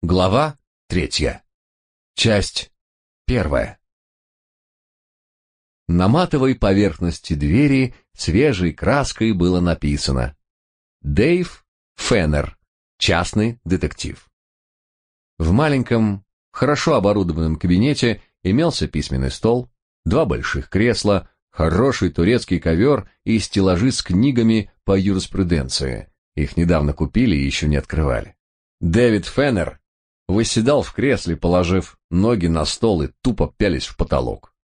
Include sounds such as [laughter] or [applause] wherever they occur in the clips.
Глава третья. Часть первая. На матовой поверхности двери свежей краской было написано «Дэйв Феннер, частный детектив». В маленьком, хорошо оборудованном кабинете имелся письменный стол, два больших кресла, хороший турецкий ковер и стеллажи с книгами по юриспруденции. Их недавно купили и еще не открывали. Дэвид Феннер восседал в кресле, положив ноги на стол и тупо пялись в потолок.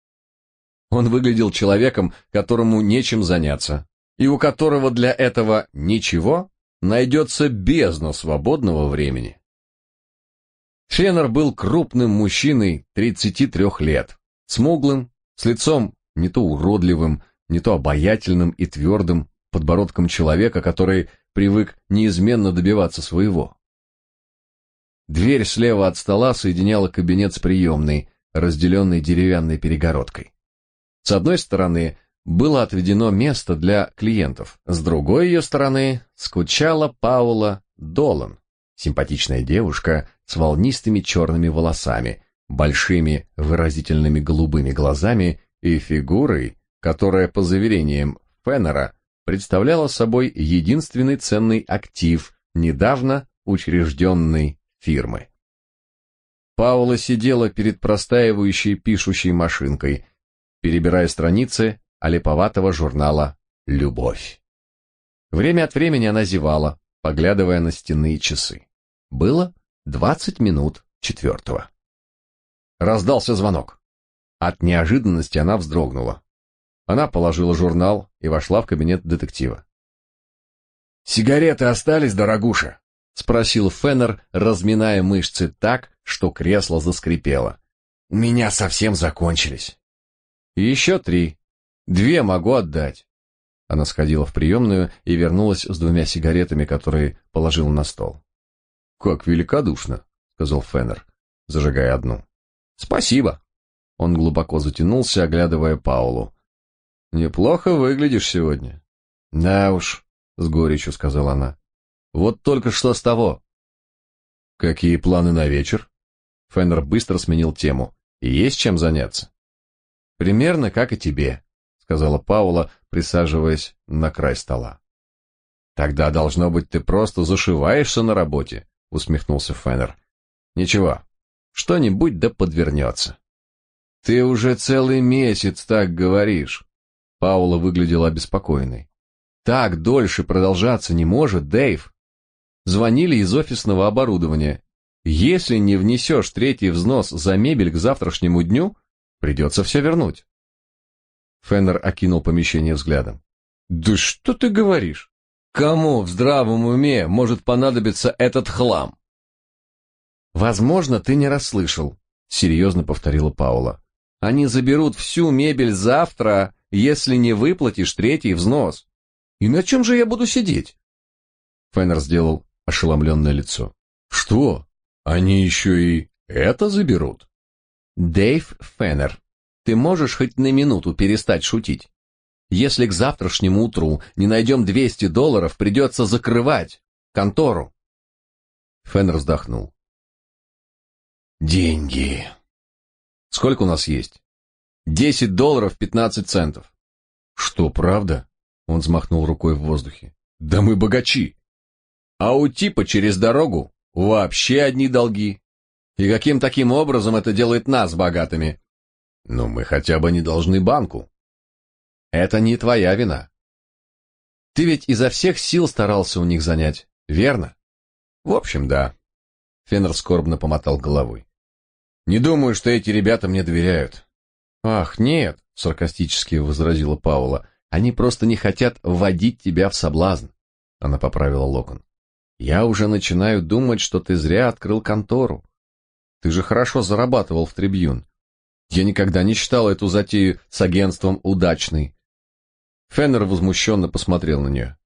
Он выглядел человеком, которому нечем заняться, и у которого для этого ничего найдется бездна свободного времени. Феннер был крупным мужчиной 33 лет, смуглым, с лицом не то уродливым, не то обаятельным и твердым подбородком человека, который привык неизменно добиваться своего. Дверь слева от стола соединяла кабинет с приемной, разделенной деревянной перегородкой. С одной стороны было отведено место для клиентов, с другой ее стороны скучала Паула Долан, симпатичная девушка с волнистыми черными волосами, большими выразительными голубыми глазами и фигурой, которая, по заверениям Феннера, представляла собой единственный ценный актив, недавно учрежденный фирмы. Паула сидела перед простаивающей пишущей машинкой, перебирая страницы олиповатого журнала «Любовь». Время от времени она зевала, поглядывая на стенные часы. Было двадцать минут четвертого. Раздался звонок. От неожиданности она вздрогнула. Она положила журнал и вошла в кабинет детектива. «Сигареты остались, дорогуша?» — спросил Феннер, разминая мышцы так, что кресло заскрипело. «У меня совсем закончились». «Еще три. Две могу отдать». Она сходила в приемную и вернулась с двумя сигаретами, которые положила на стол. «Как великодушно», — сказал Феннер, зажигая одну. «Спасибо». Он глубоко затянулся, оглядывая Паулу. «Неплохо выглядишь сегодня». «Да уж», — с горечью сказала она. Вот только что с того. Какие планы на вечер? Феннер быстро сменил тему. Есть чем заняться? Примерно как и тебе, сказала Паула, присаживаясь на край стола. Тогда должно быть ты просто зашиваешься на работе, усмехнулся Феннер. Ничего, что-нибудь да подвернется. Ты уже целый месяц так говоришь. Паула выглядела обеспокоенной. Так дольше продолжаться не может, Дэйв. Звонили из офисного оборудования. Если не внесешь третий взнос за мебель к завтрашнему дню, придется все вернуть. Феннер окинул помещение взглядом. Да что ты говоришь? Кому в здравом уме может понадобиться этот хлам? Возможно, ты не расслышал, серьезно повторила Паула. Они заберут всю мебель завтра, если не выплатишь третий взнос. И на чем же я буду сидеть? Феннер сделал ошеломленное лицо. Что? Они еще и это заберут? Дэйв Феннер, ты можешь хоть на минуту перестать шутить? Если к завтрашнему утру не найдем 200 долларов, придется закрывать контору. Феннер вздохнул. Деньги. Сколько у нас есть? Десять долларов пятнадцать центов. Что, правда? Он взмахнул рукой в воздухе. Да мы богачи. А у типа через дорогу вообще одни долги. И каким таким образом это делает нас богатыми? Ну, мы хотя бы не должны банку. Это не твоя вина. Ты ведь изо всех сил старался у них занять, верно? В общем, да. Феннер скорбно помотал головой. Не думаю, что эти ребята мне доверяют. Ах, нет, саркастически возразила Паула. Они просто не хотят вводить тебя в соблазн. Она поправила локон. Я уже начинаю думать, что ты зря открыл контору. Ты же хорошо зарабатывал в Трибьюн. Я никогда не считал эту затею с агентством удачной. Феннер возмущенно посмотрел на нее.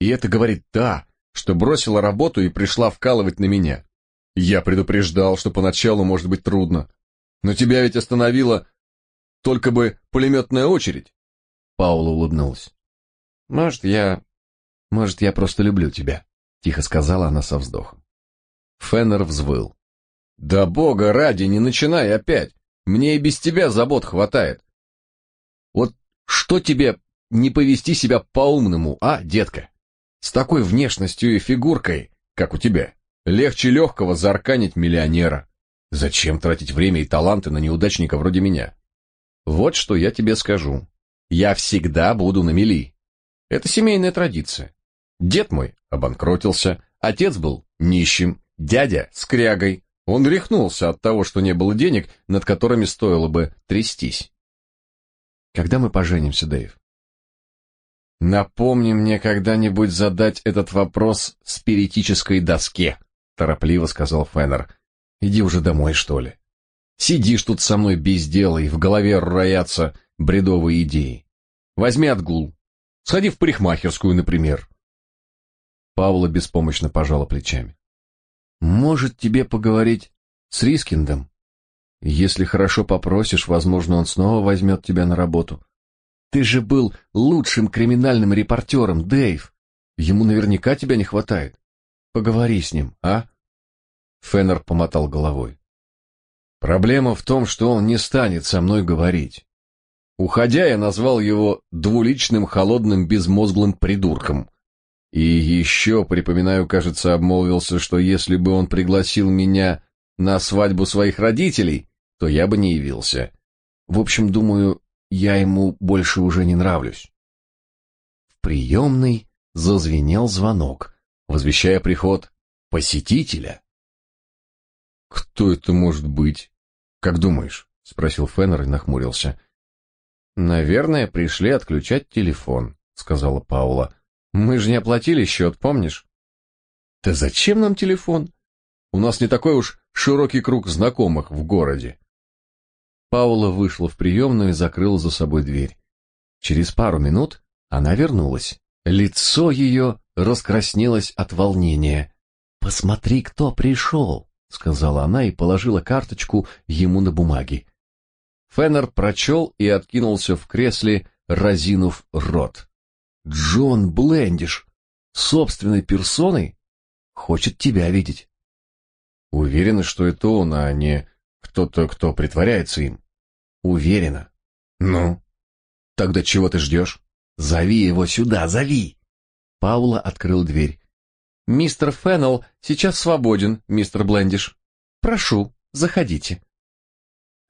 И это говорит та, что бросила работу и пришла вкалывать на меня. Я предупреждал, что поначалу может быть трудно. Но тебя ведь остановила только бы пулеметная очередь. Паула улыбнулась. Может, я... Может, я просто люблю тебя. — тихо сказала она со вздохом. Феннер взвыл. «Да бога ради, не начинай опять! Мне и без тебя забот хватает! Вот что тебе не повести себя по-умному, а, детка? С такой внешностью и фигуркой, как у тебя, легче легкого зарканить миллионера. Зачем тратить время и таланты на неудачника вроде меня? Вот что я тебе скажу. Я всегда буду на мели. Это семейная традиция. Дед мой обанкротился, отец был нищим, дядя скрягой. Он рехнулся от того, что не было денег, над которыми стоило бы трястись. Когда мы поженимся, Дэйв? Напомни мне когда-нибудь задать этот вопрос спиритической доске, торопливо сказал Феннер. Иди уже домой, что ли. Сидишь тут со мной без дела и в голове роятся бредовые идеи. Возьми отгул. Сходи в парикмахерскую, например. Павла беспомощно пожала плечами. Может, тебе поговорить с Рискиндом? Если хорошо попросишь, возможно, он снова возьмет тебя на работу. Ты же был лучшим криминальным репортером, Дэйв. Ему наверняка тебя не хватает. Поговори с ним, а? Феннер помотал головой. Проблема в том, что он не станет со мной говорить. Уходя, я назвал его двуличным, холодным, безмозглым придурком. И еще, припоминаю, кажется, обмолвился, что если бы он пригласил меня на свадьбу своих родителей, то я бы не явился. В общем, думаю, я ему больше уже не нравлюсь. В приемной зазвенел звонок, возвещая приход посетителя. Кто это может быть? Как думаешь? спросил Феннер и нахмурился. Наверное, пришли отключать телефон, сказала Паула. Мы же не оплатили счет, помнишь? Да зачем нам телефон? У нас не такой уж широкий круг знакомых в городе. Паула вышла в приемную и закрыла за собой дверь. Через пару минут она вернулась. Лицо ее раскраснелось от волнения. «Посмотри, кто пришел», — сказала она и положила карточку ему на бумаге. Феннер прочел и откинулся в кресле, разинув рот. «Джон Блендиш, собственной персоной, хочет тебя видеть». Уверена, что это он, а не кто-то, кто притворяется им. Уверена. Ну? Тогда чего ты ждешь? Зови его сюда, зови. Паула открыл дверь. Мистер Феннел сейчас свободен, мистер Блендиш. Прошу, заходите.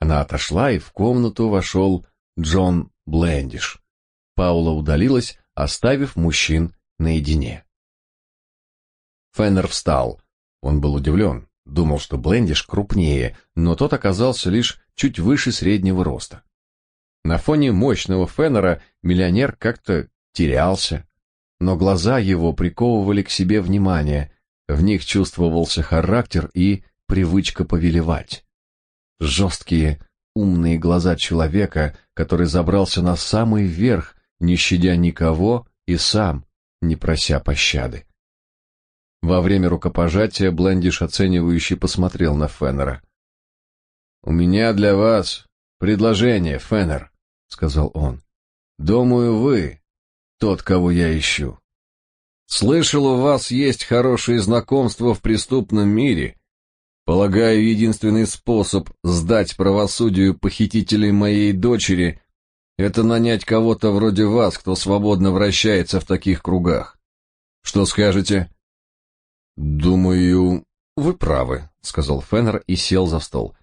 Она отошла, и в комнату вошел Джон Блендиш. Паула удалилась, оставив мужчин наедине. Феннер встал. Он был удивлен. Думал, что Блендиш крупнее, но тот оказался лишь чуть выше среднего роста. На фоне мощного Феннера миллионер как-то терялся, но глаза его приковывали к себе внимание, в них чувствовался характер и привычка повелевать. Жесткие, умные глаза человека, который забрался на самый верх, не щадя никого и сам, не прося пощады. Во время рукопожатия Блендиш оценивающе посмотрел на Феннера. «У меня для вас предложение, Феннер», — сказал он. «Думаю, вы тот, кого я ищу. Слышал, у вас есть хорошие знакомства в преступном мире. Полагаю, единственный способ сдать правосудию похитителей моей дочери — это нанять кого-то вроде вас, кто свободно вращается в таких кругах. Что скажете?» «Думаю, вы правы», — сказал Феннер и сел за стол.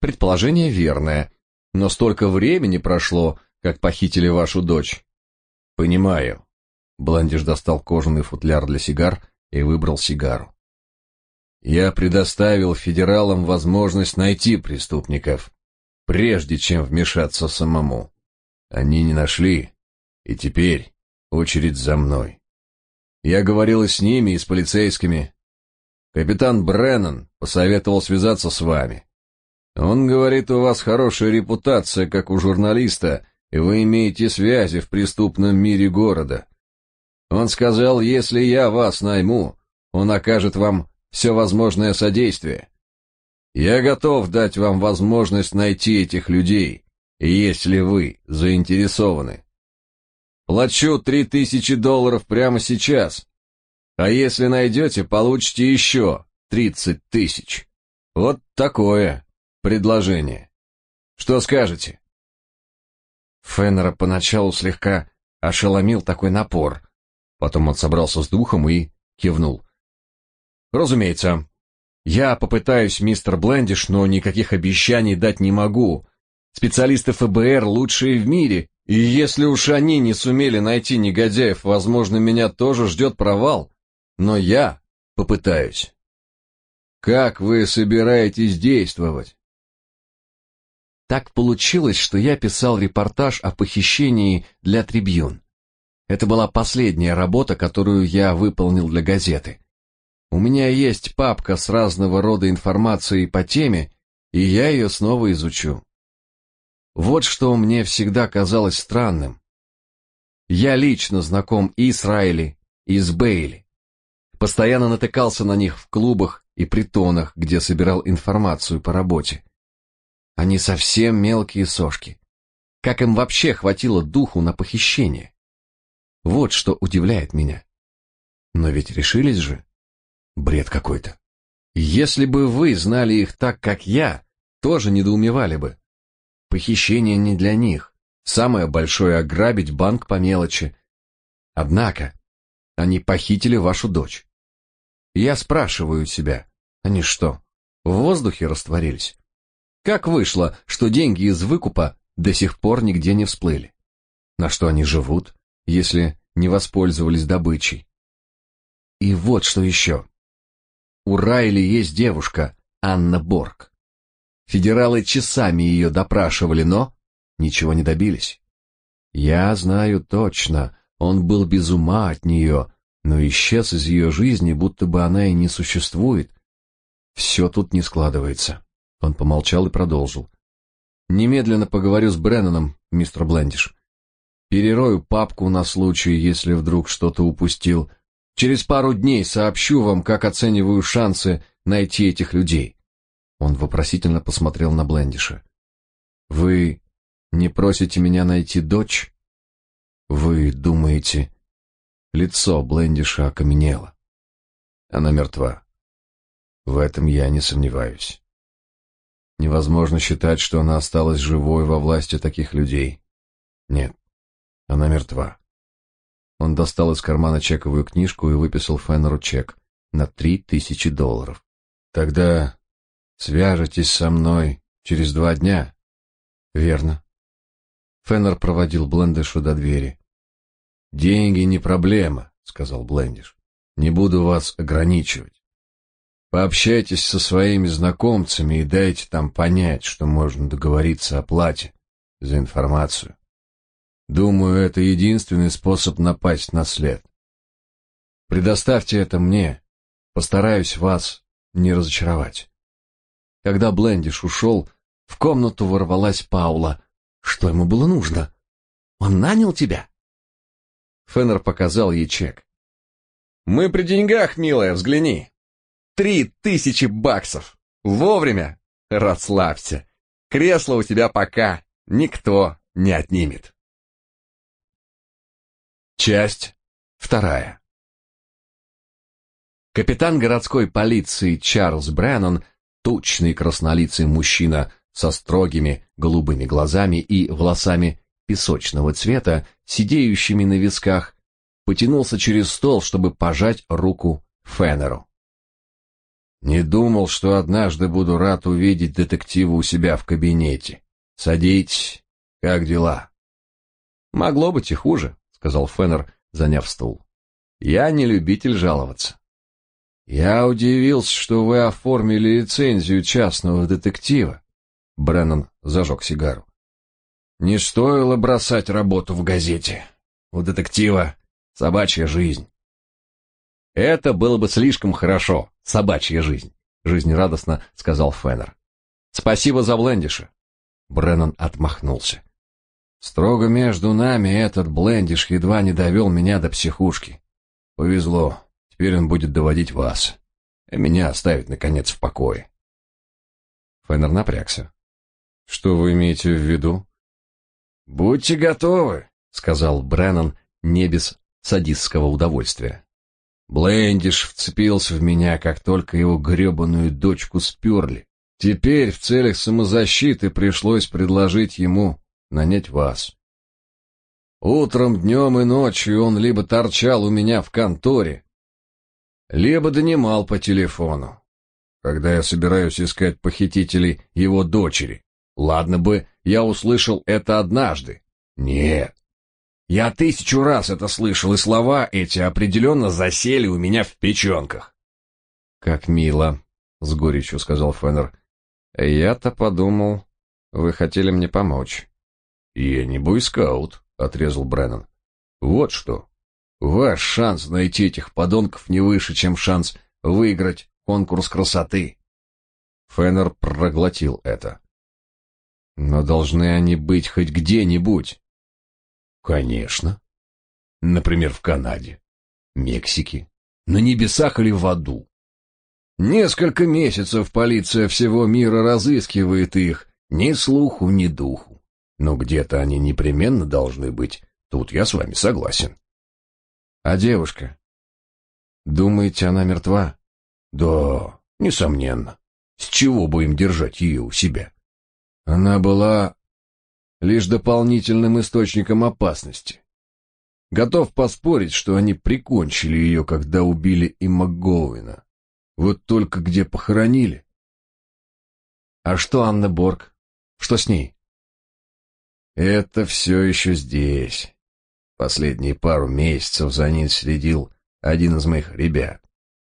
«Предположение верное, но столько времени прошло, как похитили вашу дочь». «Понимаю». Бландиш достал кожаный футляр для сигар и выбрал сигару. «Я предоставил федералам возможность найти преступников, прежде чем вмешаться самому. Они не нашли, и теперь очередь за мной. Я говорил и с ними, и с полицейскими. Капитан Бреннан посоветовал связаться с вами. Он говорит, у вас хорошая репутация, как у журналиста, и вы имеете связи в преступном мире города. Он сказал, если я вас найму, он окажет вам все возможное содействие. Я готов дать вам возможность найти этих людей, если вы заинтересованы. Плачу три тысячи долларов прямо сейчас. А если найдете, получите еще тридцать тысяч. Вот такое предложение. Что скажете? Феннера поначалу слегка ошеломил такой напор. Потом он собрался с духом и кивнул. «Разумеется. Я попытаюсь, мистер Блендиш, но никаких обещаний дать не могу. Специалисты ФБР лучшие в мире, и если уж они не сумели найти негодяев, возможно, меня тоже ждет провал. Но я попытаюсь». «Как вы собираетесь действовать?» Так получилось, что я писал репортаж о похищении для Трибьюн. Это была последняя работа, которую я выполнил для газеты. У меня есть папка с разного рода информацией по теме, и я ее снова изучу. Вот что мне всегда казалось странным. Я лично знаком и с Райли, и с Бейли. Постоянно натыкался на них в клубах и притонах, где собирал информацию по работе. Они совсем мелкие сошки. Как им вообще хватило духу на похищение? Вот что удивляет меня. Но ведь решились же. Бред какой-то. Если бы вы знали их так, как я, тоже недоумевали бы. Похищение не для них. Самое большое — ограбить банк по мелочи. Однако, они похитили вашу дочь. Я спрашиваю себя, они что, в воздухе растворились? Как вышло, что деньги из выкупа до сих пор нигде не всплыли? На что они живут, если не воспользовались добычей? И вот что еще. У Райли есть девушка, Анна Борг. Федералы часами ее допрашивали, но ничего не добились. Я знаю точно, он был без ума от нее, но исчез из ее жизни, будто бы она и не существует. Все тут не складывается. Он помолчал и продолжил. Немедленно поговорю с Бренноном, мистер Блендиш. Перерою папку на случай, если вдруг что-то упустил. Через пару дней сообщу вам, как оцениваю шансы найти этих людей. Он вопросительно посмотрел на Блендиша. Вы не просите меня найти дочь? Вы думаете... Лицо Блендиша окаменело. Она мертва. В этом я не сомневаюсь. Невозможно считать, что она осталась живой во власти таких людей. Нет, она мертва. Он достал из кармана чековую книжку и выписал Феннеру чек на три тысячи долларов. Тогда свяжетесь со мной через два дня. Верно. Феннер проводил Блендишу до двери. Деньги не проблема, сказал Блендиш. Не буду вас ограничивать. Пообщайтесь со своими знакомцами и дайте там понять, что можно договориться о плате за информацию. Думаю, это единственный способ напасть на след. Предоставьте это мне. Постараюсь вас не разочаровать. Когда Блендиш ушел, в комнату ворвалась Паула. Что ему было нужно? Он нанял тебя? Феннер показал ей чек. Мы при деньгах, милая, взгляни. Три тысячи баксов! Вовремя! Расслабься. Кресло у тебя пока никто не отнимет. Часть вторая. Капитан городской полиции Чарльз Бреннон, тучный краснолицый мужчина со строгими голубыми глазами и волосами песочного цвета, сидеющими на висках, потянулся через стол, чтобы пожать руку Феннеру. Не думал, что однажды буду рад увидеть детектива у себя в кабинете. Садитесь. Как дела? Могло быть и хуже, сказал Феннер, заняв стул. Я не любитель жаловаться. Я удивился, что вы оформили лицензию частного детектива. Бреннан зажег сигару. Не стоило бросать работу в газете. У детектива собачья жизнь. Это было бы слишком хорошо, собачья жизнь, жизнерадостно сказал Феннер. Спасибо за блендиша. Бреннан отмахнулся. Строго между нами этот блендиш едва не довел меня до психушки. Повезло. Теперь он будет доводить вас. А меня оставить наконец в покое. Феннер напрягся. Что вы имеете в виду? Будьте готовы, сказал Бреннан не без садистского удовольствия. Блендиш вцепился в меня, как только его гребаную дочку сперли. Теперь в целях самозащиты пришлось предложить ему нанять вас. Утром, днем и ночью он либо торчал у меня в конторе, либо донимал по телефону, когда я собираюсь искать похитителей его дочери. Ладно бы я услышал это однажды. Нет. Я тысячу раз это слышал, и слова эти определенно засели у меня в печенках. «Как мило», — с горечью сказал Феннер. «Я-то подумал, вы хотели мне помочь». «Я не бойскаут», — отрезал Бреннан. «Вот что. Ваш шанс найти этих подонков не выше, чем шанс выиграть конкурс красоты». Феннер проглотил это. «Но должны они быть хоть где-нибудь». «Конечно. Например, в Канаде, Мексике, на небесах или в аду. Несколько месяцев полиция всего мира разыскивает их, ни слуху, ни духу. Но где-то они непременно должны быть. Тут я с вами согласен. А девушка? Думаете, она мертва? Да, несомненно. С чего бы им держать ее у себя? Она была лишь дополнительным источником опасности. Готов поспорить, что они прикончили ее, когда убили и МакГоуэна. Вот только где похоронили? А что Анна Борг? Что с ней? Это все еще здесь. Последние пару месяцев за ней следил один из моих ребят.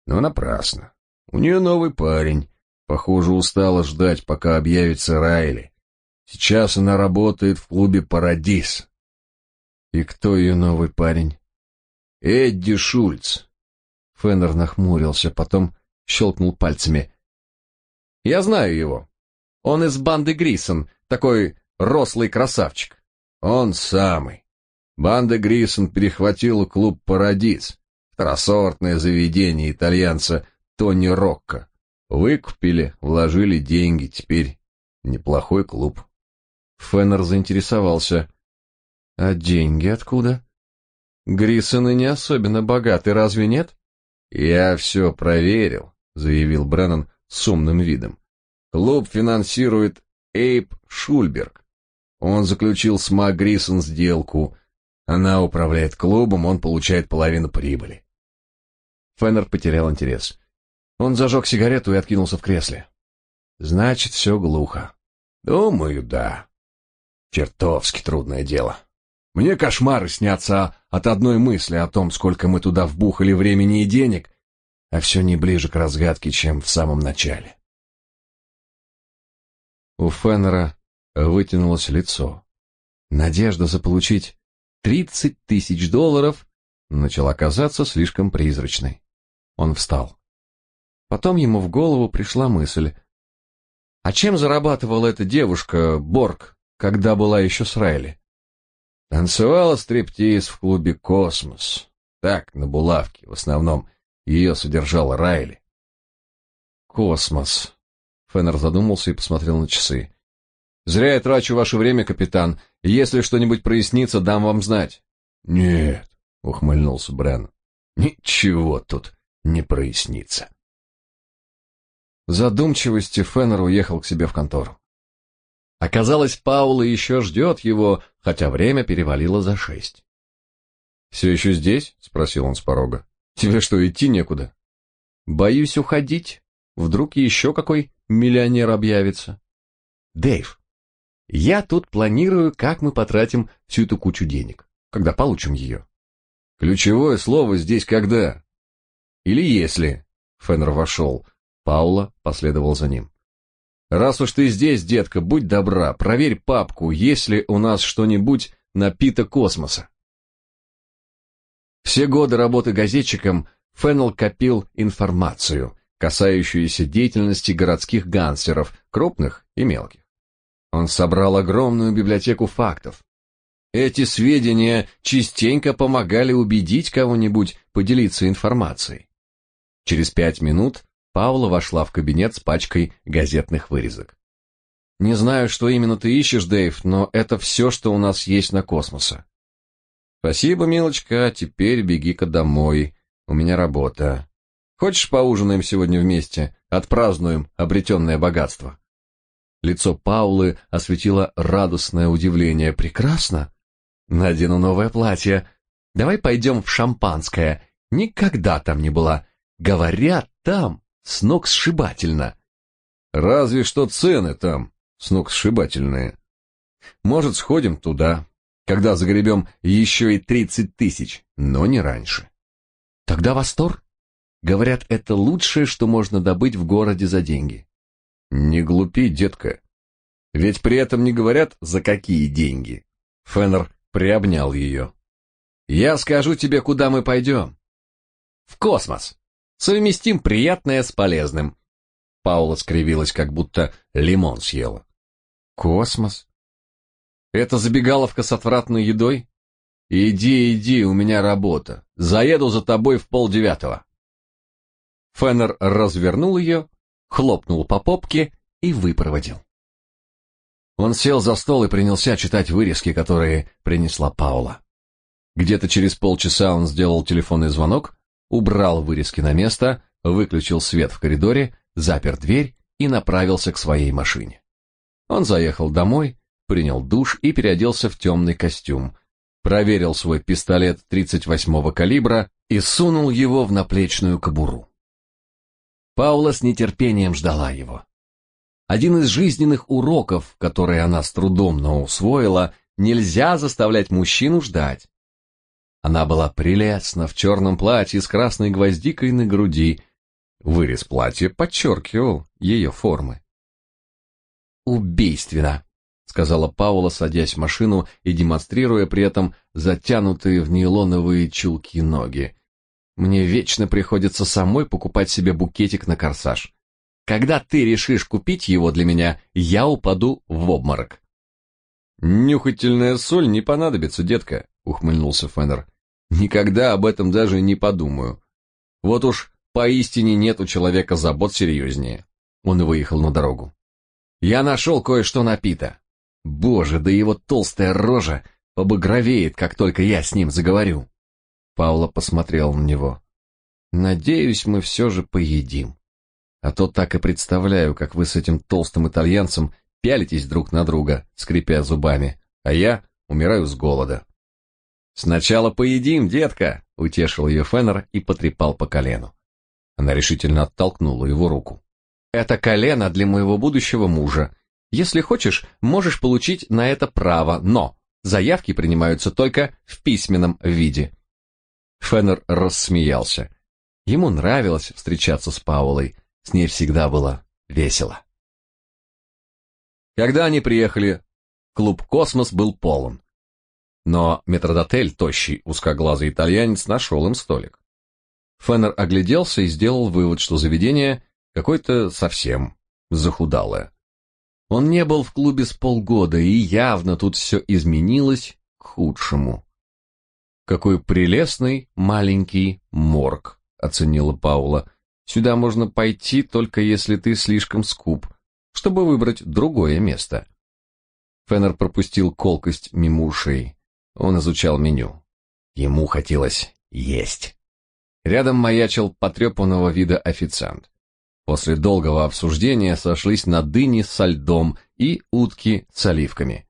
Но напрасно. У нее новый парень. Похоже, устала ждать, пока объявится Райли. Сейчас она работает в клубе «Парадис». И кто ее новый парень? Эдди Шульц. Феннер нахмурился, потом щелкнул пальцами. «Я знаю его. Он из банды Грисон, такой рослый красавчик». «Он самый. Банда Грисон перехватила клуб «Парадиз», второсортное заведение итальянца Тони Рокко. Выкупили, вложили деньги, теперь неплохой клуб». Феннер заинтересовался. «А деньги откуда?» «Грисоны не особенно богаты, разве нет?» «Я все проверил заявил Бреннан с умным видом. Клуб финансирует Эйп Шульберг. Он заключил с Мак Грисон сделку. Она управляет клубом, он получает половину прибыли. Феннер потерял интерес. Он зажег сигарету и откинулся в кресле. Значит, все глухо. Думаю, да. Чертовски трудное дело. Мне кошмары снятся от одной мысли о том, сколько мы туда вбухали времени и денег, а все не ближе к разгадке, чем в самом начале. У Феннера вытянулось лицо. Надежда заполучить тридцать тысяч долларов начала казаться слишком призрачной. Он встал. Потом ему в голову пришла мысль. А чем зарабатывала эта девушка, Борг, когда была еще с Райли? Танцевала стриптиз в клубе «Космос». Так, на булавке, в основном ее содержал Райли. Космос. Феннер задумался и посмотрел на часы. Зря я трачу ваше время, капитан. Если что-нибудь прояснится, дам вам знать. Нет, ухмыльнулся Брен. Ничего тут не прояснится. В задумчивости Феннер уехал к себе в контору. Оказалось, Паула еще ждет его, хотя время перевалило за шесть. «Все еще здесь?» — спросил он с порога. Тебе что, идти некуда? Боюсь уходить. Вдруг еще какой миллионер объявится. Дэйв, я тут планирую, как мы потратим всю эту кучу денег, когда получим ее. Ключевое слово здесь «когда». Или «если». Феннер вошел. Паула последовал за ним. Раз уж ты здесь, детка, будь добра, проверь папку, есть ли у нас что-нибудь напито космоса. Все годы работы газетчиком Феннел копил информацию, касающуюся деятельности городских гангстеров, крупных и мелких. Он собрал огромную библиотеку фактов. Эти сведения частенько помогали убедить кого-нибудь поделиться информацией. Через пять минут Паула вошла в кабинет с пачкой газетных вырезок. «Не знаю, что именно ты ищешь, Дэйв, но это все, что у нас есть на космоса. Спасибо, милочка, теперь беги-ка домой. у меня работа. Хочешь, поужинаем сегодня вместе, отпразднуем обретенное богатство?» Лицо Паулы осветило радостное удивление. «Прекрасно! Надену новое платье. Давай пойдем в шампанское. Никогда там не была. Говорят, там с ног сшибательно». «Разве что цены там с ног сшибательные. Может, сходим туда, когда загребем еще и тридцать тысяч, но не раньше». «Тогда восторг?» Говорят, это лучшее, что можно добыть в городе за деньги. Не глупи, детка. Ведь при этом не говорят, за какие деньги. Феннер приобнял ее. Я скажу тебе, куда мы пойдем. В космос. Совместим приятное с полезным. Паула скривилась, как будто лимон съела. Космос? Это забегаловка с отвратной едой? Иди, иди, у меня работа. Заеду за тобой в полдевятого. Феннер развернул ее, хлопнул по попке и выпроводил. Он сел за стол и принялся читать вырезки, которые принесла Паула. Где-то через полчаса он сделал телефонный звонок, убрал вырезки на место, выключил свет в коридоре, запер дверь и направился к своей машине. Он заехал домой, принял душ и переоделся в темный костюм, проверил свой пистолет 38-го калибра и сунул его в наплечную кобуру. Паула с нетерпением ждала его. Один из жизненных уроков, которые она с трудом, но усвоила, нельзя заставлять мужчину ждать. Она была прелестна в черном платье с красной гвоздикой на груди. Вырез платья подчеркивал ее формы. «Убийственно», — сказала Паула, садясь в машину и демонстрируя при этом затянутые в нейлоновые чулки ноги. Мне вечно приходится самой покупать себе букетик на корсаж. Когда ты решишь купить его для меня, я упаду в обморок. Нюхательная соль не понадобится, детка, ухмыльнулся Феннер. Никогда об этом даже не подумаю. Вот уж поистине нет у человека забот серьезнее. Он выехал на дорогу. Я нашел кое-что напито. Боже, да его толстая рожа побагровеет, как только я с ним заговорю. Паула посмотрел на него. Надеюсь, мы все же поедим. А то так и представляю, как вы с этим толстым итальянцем пялитесь друг на друга, скрипя зубами, а я умираю с голода. Сначала поедим, детка, утешил ее Феннер и потрепал по колену. Она решительно оттолкнула его руку. Это колено для моего будущего мужа. Если хочешь, можешь получить на это право, но заявки принимаются только в письменном виде. Феннер рассмеялся. Ему нравилось встречаться с Паулой, с ней всегда было весело. Когда они приехали, клуб «Космос» был полон. Но метродотель, тощий, узкоглазый итальянец, нашел им столик. Феннер огляделся и сделал вывод, что заведение какое-то совсем захудалое. Он не был в клубе с полгода, и явно тут все изменилось к худшему. Какой прелестный маленький морг, оценила Паула. Сюда можно пойти только если ты слишком скуп, чтобы выбрать другое место. Феннер пропустил колкость мимо ушей. Он изучал меню. Ему хотелось есть. Рядом маячил потрепанного вида официант. После долгого обсуждения сошлись на дыне со льдом и утки с оливками.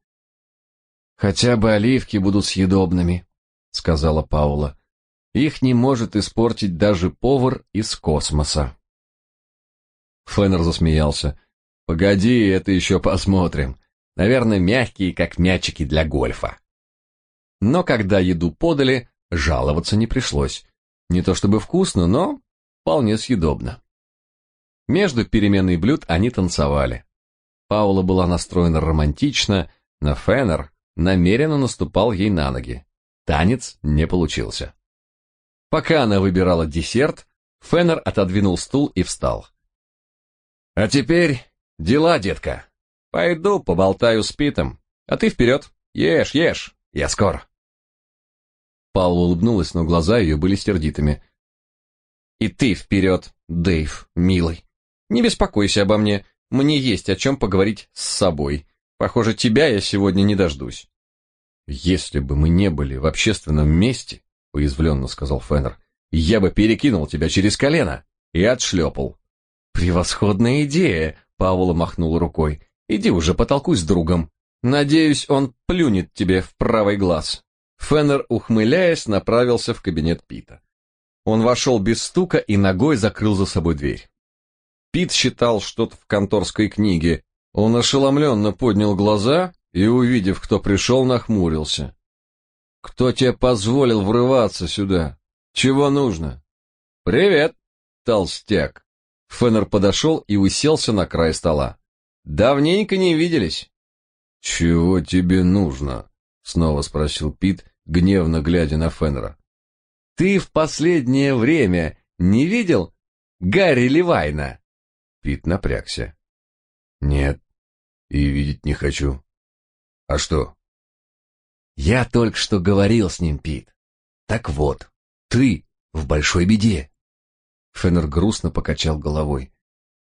Хотя бы оливки будут съедобными, — сказала Паула. «Их не может испортить даже повар из космоса». Феннер засмеялся. «Погоди, это еще посмотрим. Наверное, мягкие, как мячики для гольфа». Но когда еду подали, жаловаться не пришлось. Не то чтобы вкусно, но вполне съедобно. Между переменной блюд они танцевали. Паула была настроена романтично, но Феннер намеренно наступал ей на ноги. Танец не получился. Пока она выбирала десерт, Феннер отодвинул стул и встал. «А теперь дела, детка. Пойду поболтаю с Питом, а ты вперед. Ешь, ешь, я скоро». Паула улыбнулась, но глаза ее были сердитыми. «И ты вперед, Дэйв, милый. Не беспокойся обо мне, мне есть о чем поговорить с собой. Похоже, тебя я сегодня не дождусь». «Если бы мы не были в общественном месте, — уязвленно сказал Феннер, Я бы перекинул тебя через колено и отшлепал. Превосходная идея, Паула махнул рукой. Иди уже потолкуй с другом. Надеюсь, он плюнет тебе в правый глаз. Феннер, ухмыляясь, направился в кабинет Пита. Он вошел без стука и ногой закрыл за собой дверь. Пит считал что-то в конторской книге. Он ошеломленно поднял глаза и, увидев, кто пришел, нахмурился. «Кто тебе позволил врываться сюда? Чего нужно?» «Привет, толстяк!» Феннер подошел и уселся на край стола. «Давненько не виделись». «Чего тебе нужно?» — снова спросил Пит, гневно глядя на Феннера. «Ты в последнее время не видел Гарри Левайна?» Пит напрягся. «Нет, и видеть не хочу. А что?» «Я только что говорил с ним, Пит. Так вот, ты в большой беде». Феннер грустно покачал головой.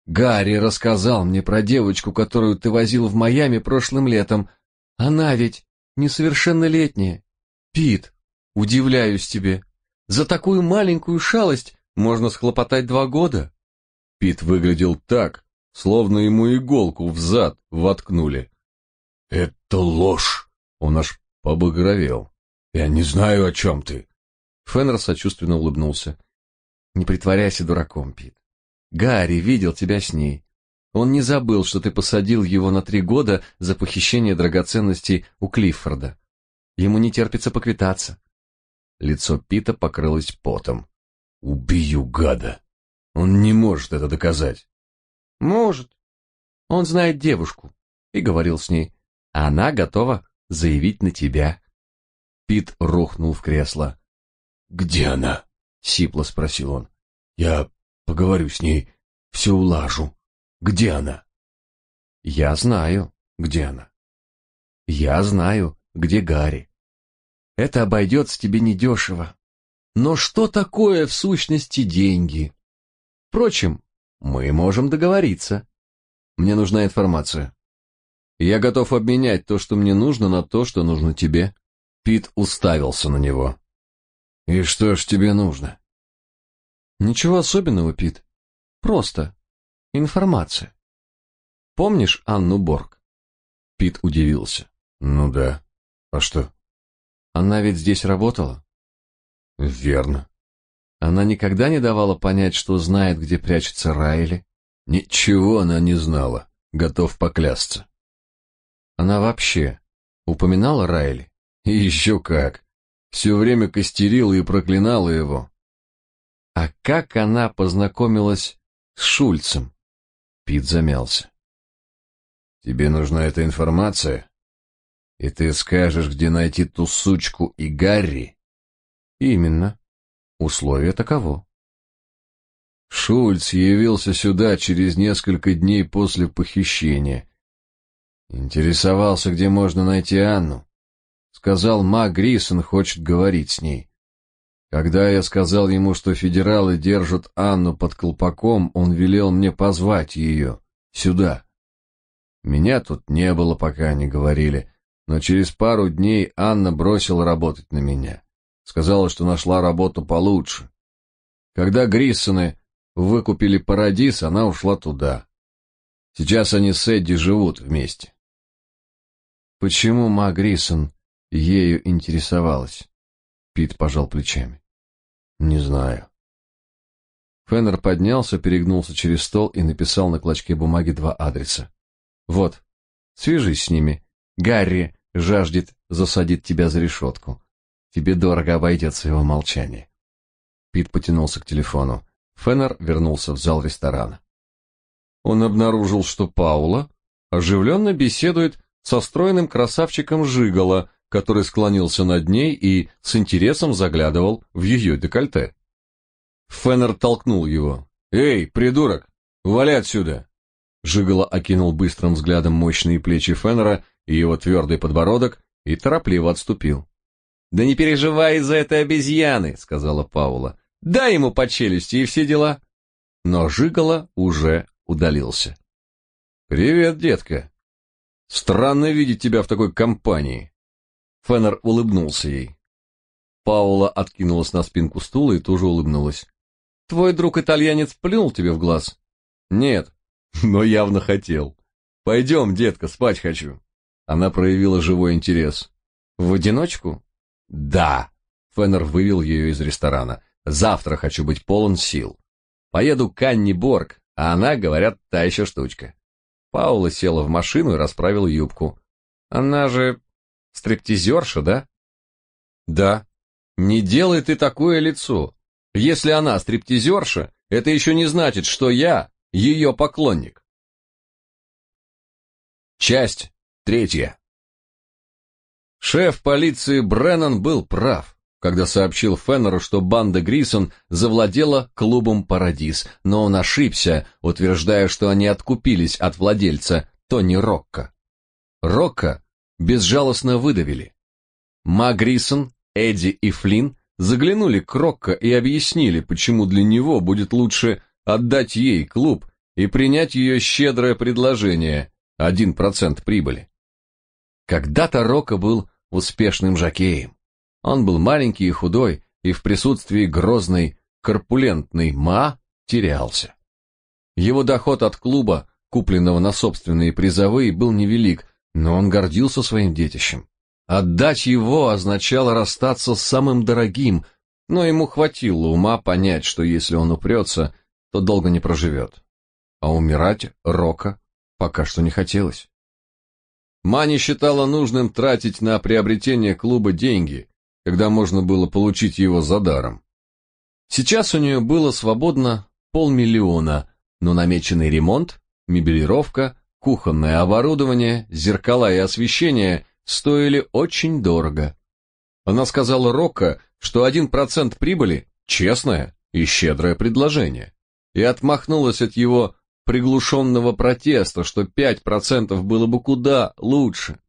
«Гарри рассказал мне про девочку, которую ты возил в Майами прошлым летом. Она ведь несовершеннолетняя. Пит, удивляюсь тебе. За такую маленькую шалость можно схлопотать два года». Пит выглядел так, словно ему иголку в зад воткнули. «Это ложь!» Он аж побагровел. «Я не знаю, о чем ты!» Феннер сочувственно улыбнулся. «Не притворяйся дураком, Пит. Гарри видел тебя с ней. Он не забыл, что ты посадил его на три года за похищение драгоценностей у Клиффорда. Ему не терпится поквитаться». Лицо Пита покрылось потом. «Убью гада!» Он не может это доказать. Может. Он знает девушку и говорил с ней. Она готова заявить на тебя. Пит рухнул в кресло. Где она? сипло спросил он. Я поговорю с ней, все улажу. Где она? Я знаю, где она. Я знаю, где Гарри. Это обойдется тебе недешево. Но что такое в сущности деньги? Впрочем, мы можем договориться. Мне нужна информация. Я готов обменять то, что мне нужно, на то, что нужно тебе. Пит уставился на него. И что ж тебе нужно? Ничего особенного, Пит. Просто информация. Помнишь Анну Борг? Пит удивился. Ну да. А что? Она ведь здесь работала? Верно. Она никогда не давала понять, что знает, где прячется Райли. Ничего она не знала, готов поклясться. Она вообще упоминала Райли? И еще как. Все время костерила и проклинала его. А как она познакомилась с Шульцем? Пит замялся. Тебе нужна эта информация? И ты скажешь, где найти ту сучку и Гарри? Именно. Условие таково. Шульц явился сюда через несколько дней после похищения. Интересовался, где можно найти Анну. Сказал, Ма Грисон хочет говорить с ней. Когда я сказал ему, что федералы держат Анну под колпаком, он велел мне позвать ее сюда. Меня тут не было, пока они говорили, но через пару дней Анна бросила работать на меня. Сказала, что нашла работу получше. Когда Гриссоны выкупили Парадис, она ушла туда. Сейчас они с Эдди живут вместе. Почему Ма Гриссон ею интересовалась? Пит пожал плечами. Не знаю. Феннер поднялся, перегнулся через стол и написал на клочке бумаги два адреса. Вот, свяжись с ними. Гарри жаждет засадить тебя за решетку. Тебе дорого обойдется его молчание. Пит потянулся к телефону. Феннер вернулся в зал ресторана. Он обнаружил, что Паула оживленно беседует со стройным красавчиком Жигала, который склонился над ней и с интересом заглядывал в ее декольте. Феннер толкнул его. «Эй, придурок, вали отсюда!» Жигало окинул быстрым взглядом мощные плечи Феннера и его твердый подбородок и торопливо отступил. Да не переживай из-за этой обезьяны, сказала Паула. Дай ему по челюсти и все дела. Но Жигало уже удалился. Привет, детка. Странно видеть тебя в такой компании. Феннер улыбнулся ей. Паула откинулась на спинку стула и тоже улыбнулась. Твой друг-итальянец плюнул тебе в глаз? Нет, [laughs] но явно хотел. Пойдем, детка, спать хочу. Она проявила живой интерес. В одиночку? Да. Феннер вывел ее из ресторана. Завтра хочу быть полон сил. Поеду к Анне Борг, а она, говорят, та еще штучка. Паула села в машину и расправила юбку. Она же стриптизерша, да? Да. Не делай ты такое лицо. Если она стриптизерша, это еще не значит, что я ее поклонник. Часть третья. Шеф полиции Бреннан был прав, когда сообщил Феннеру, что банда Грисон завладела клубом «Парадис», но он ошибся, утверждая, что они откупились от владельца Тони Рокко. Рокко безжалостно выдавили. Ма Грисон Эдди и Флинн заглянули к Рокко и объяснили, почему для него будет лучше отдать ей клуб и принять ее щедрое предложение – один процент прибыли. Когда-то Рокко был успешным жокеем. Он был маленький и худой, и в присутствии грозной, корпулентной Ма терялся. Его доход от клуба, купленного на собственные призовые, был невелик, но он гордился своим детищем. Отдать его означало расстаться с самым дорогим, но ему хватило ума понять, что если он упрется, то долго не проживет. А умирать Рока пока что не хотелось. Мани считала нужным тратить на приобретение клуба деньги, когда можно было получить его за даром. Сейчас у нее было свободно полмиллиона, но намеченный ремонт, мебелировка, кухонное оборудование, зеркала и освещение стоили очень дорого. Она сказала Рокко, что один процент прибыли – честное и щедрое предложение, и отмахнулась от его приглушенного протеста, что пять процентов было бы куда лучше.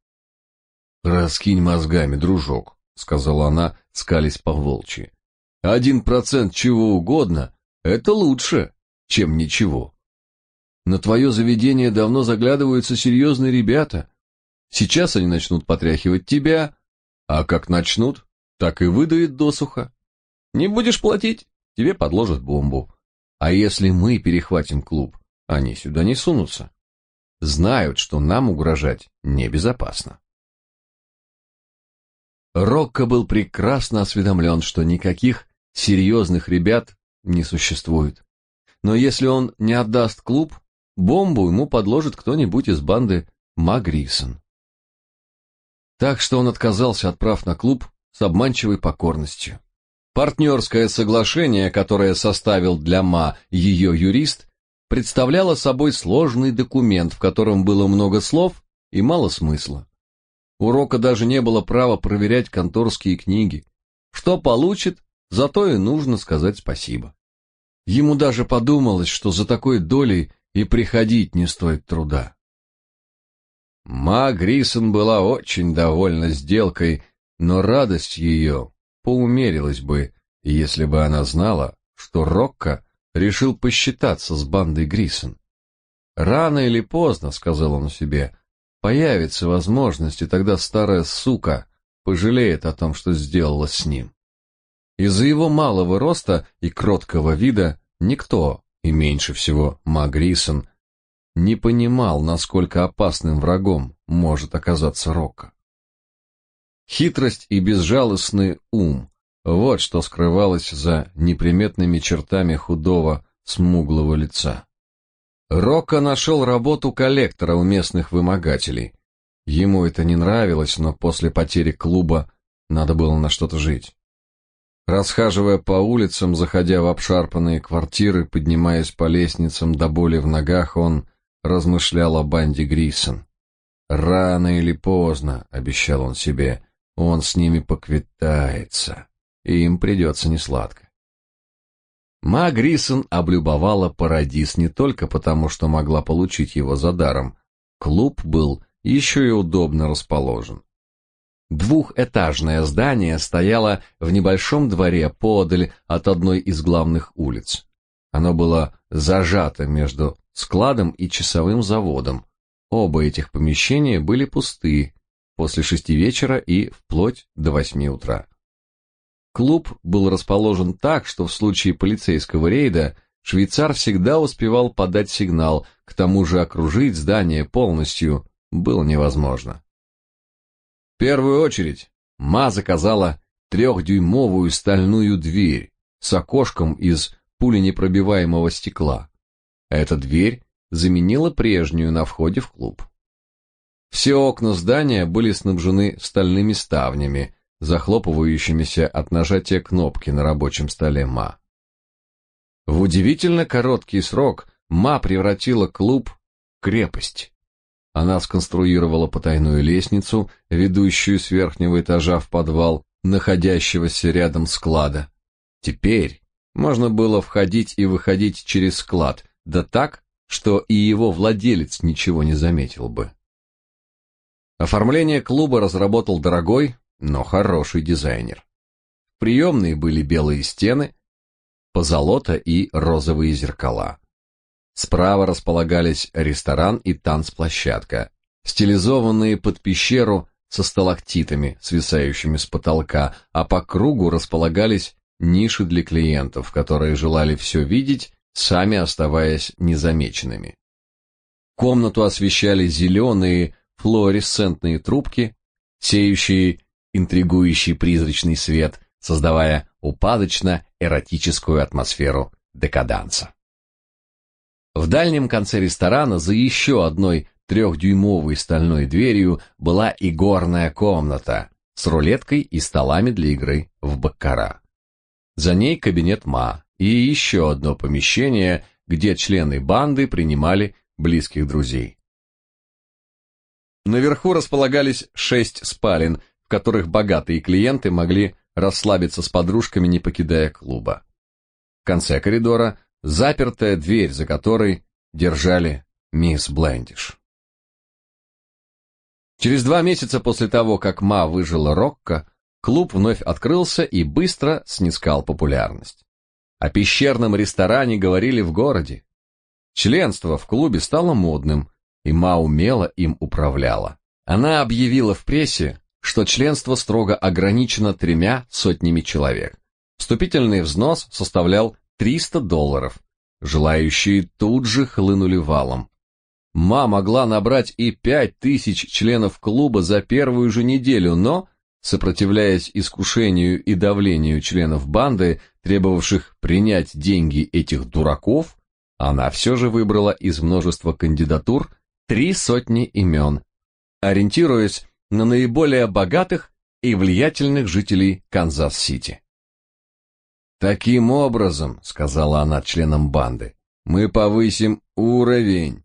«Раскинь мозгами, дружок», — сказала она, скались по волчьи. «Один процент чего угодно — это лучше, чем ничего. На твое заведение давно заглядываются серьезные ребята, Сейчас они начнут потряхивать тебя, а как начнут, так и выдают досуха. Не будешь платить, тебе подложат бомбу. А если мы перехватим клуб, они сюда не сунутся. Знают, что нам угрожать небезопасно. Рокко был прекрасно осведомлен, что никаких серьезных ребят не существует. Но если он не отдаст клуб, бомбу ему подложит кто-нибудь из банды Магрисон. Так что он отказался от прав на клуб с обманчивой покорностью. Партнерское соглашение, которое составил для Ма ее юрист, представляло собой сложный документ, в котором было много слов и мало смысла. У Рока даже не было права проверять конторские книги. Что получит, зато и нужно сказать спасибо. Ему даже подумалось, что за такой долей и приходить не стоит труда. Ма Грисон была очень довольна сделкой, но радость ее поумерилась бы, если бы она знала, что Рокко решил посчитаться с бандой Грисон. Рано или поздно, сказал он себе, появится возможность, и тогда старая сука пожалеет о том, что сделала с ним. Из-за его малого роста и кроткого вида никто, и меньше всего Ма Грисон, не понимал, насколько опасным врагом может оказаться Рокко. Хитрость и безжалостный ум — вот что скрывалось за неприметными чертами худого, смуглого лица. Рокко нашел работу коллектора у местных вымогателей. Ему это не нравилось, но после потери клуба надо было на что-то жить. Расхаживая по улицам, заходя в обшарпанные квартиры, поднимаясь по лестницам до боли в ногах, он размышлял о банде Грисон. Рано или поздно, обещал он себе, он с ними поквитается, и им придется несладко. Ма Грисон облюбовала Парадис не только потому, что могла получить его за даром. Клуб был еще и удобно расположен. Двухэтажное здание стояло в небольшом дворе подаль от одной из главных улиц. Оно было зажато между складом и часовым заводом. Оба этих помещения были пусты после шести вечера и вплоть до восьми утра. Клуб был расположен так, что в случае полицейского рейда швейцар всегда успевал подать сигнал, к тому же окружить здание полностью было невозможно. В первую очередь Ма заказала трехдюймовую стальную дверь с окошком из пуленепробиваемого стекла. Эта дверь заменила прежнюю на входе в клуб. Все окна здания были снабжены стальными ставнями, захлопывающимися от нажатия кнопки на рабочем столе Ма. В удивительно короткий срок Ма превратила клуб в крепость. Она сконструировала потайную лестницу, ведущую с верхнего этажа в подвал, находящегося рядом склада. Теперь можно было входить и выходить через склад, да так, что и его владелец ничего не заметил бы. Оформление клуба разработал дорогой, но хороший дизайнер. В приемной были белые стены, позолота и розовые зеркала. Справа располагались ресторан и танцплощадка, стилизованные под пещеру со сталактитами, свисающими с потолка, а по кругу располагались ниши для клиентов, которые желали все видеть, сами оставаясь незамеченными. Комнату освещали зеленые флуоресцентные трубки, сеющие интригующий призрачный свет, создавая упадочно-эротическую атмосферу декаданса. В дальнем конце ресторана за еще одной трехдюймовой стальной дверью была игорная комната с рулеткой и столами для игры в баккара. За ней кабинет Ма и еще одно помещение, где члены банды принимали близких друзей. Наверху располагались шесть спален, в которых богатые клиенты могли расслабиться с подружками, не покидая клуба. В конце коридора запертая дверь, за которой держали мисс Блендиш. Через два месяца после того, как Ма выжила Рокко, клуб вновь открылся и быстро снискал популярность. О пещерном ресторане говорили в городе. Членство в клубе стало модным, и Ма умело им управляла. Она объявила в прессе, что членство строго ограничено тремя сотнями человек. Вступительный взнос составлял 300 долларов. Желающие тут же хлынули валом. Ма могла набрать и пять тысяч членов клуба за первую же неделю, но Сопротивляясь искушению и давлению членов банды, требовавших принять деньги этих дураков, она все же выбрала из множества кандидатур три сотни имен, ориентируясь на наиболее богатых и влиятельных жителей Канзас-Сити. «Таким образом, — сказала она членам банды, — мы повысим уровень.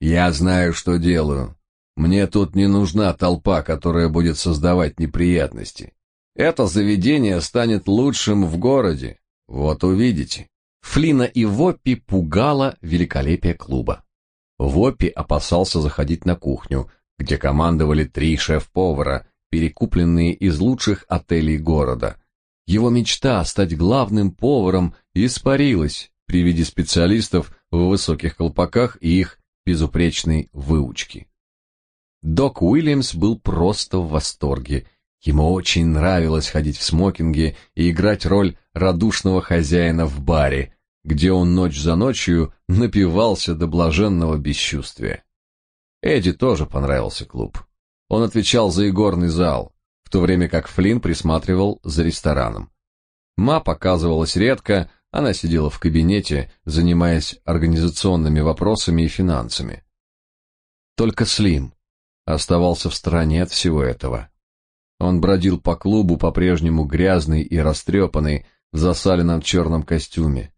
Я знаю, что делаю. Мне тут не нужна толпа, которая будет создавать неприятности. Это заведение станет лучшим в городе. Вот увидите. Флина и Воппи пугало великолепие клуба. Воппи опасался заходить на кухню, где командовали три шеф-повара, перекупленные из лучших отелей города. Его мечта стать главным поваром испарилась при виде специалистов в высоких колпаках и их безупречной выучки. Док Уильямс был просто в восторге. Ему очень нравилось ходить в смокинге и играть роль радушного хозяина в баре, где он ночь за ночью напивался до блаженного бесчувствия. Эдди тоже понравился клуб. Он отвечал за игорный зал, в то время как Флинн присматривал за рестораном. Ма показывалась редко, она сидела в кабинете, занимаясь организационными вопросами и финансами. Только Слим, оставался в стороне от всего этого. Он бродил по клубу по-прежнему грязный и растрепанный в засаленном черном костюме.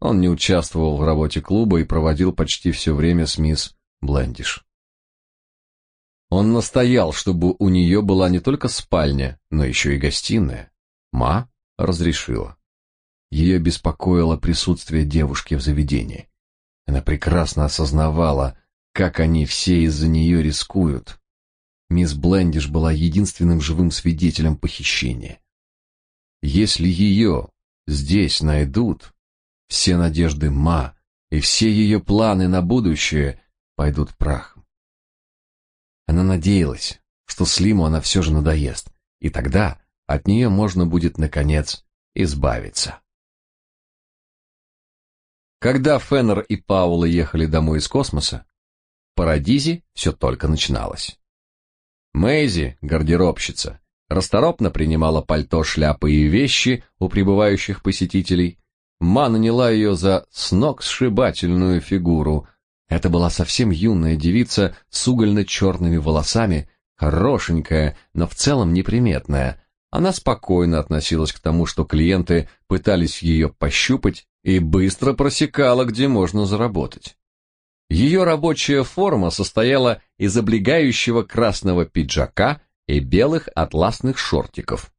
Он не участвовал в работе клуба и проводил почти все время с мисс Блендиш. Он настоял, чтобы у нее была не только спальня, но еще и гостиная. Ма разрешила. Ее беспокоило присутствие девушки в заведении. Она прекрасно осознавала, как они все из-за нее рискуют. Мисс Блендиш была единственным живым свидетелем похищения. Если ее здесь найдут, все надежды Ма и все ее планы на будущее пойдут прахом. Она надеялась, что Слиму она все же надоест, и тогда от нее можно будет, наконец, избавиться. Когда Феннер и Паула ехали домой из космоса, в Парадизе все только начиналось. Мэйзи, гардеробщица, расторопно принимала пальто, шляпы и вещи у прибывающих посетителей. Ма наняла ее за сногсшибательную фигуру. Это была совсем юная девица с угольно-черными волосами, хорошенькая, но в целом неприметная. Она спокойно относилась к тому, что клиенты пытались ее пощупать, и быстро просекала, где можно заработать. Ее рабочая форма состояла из облегающего красного пиджака и белых атласных шортиков.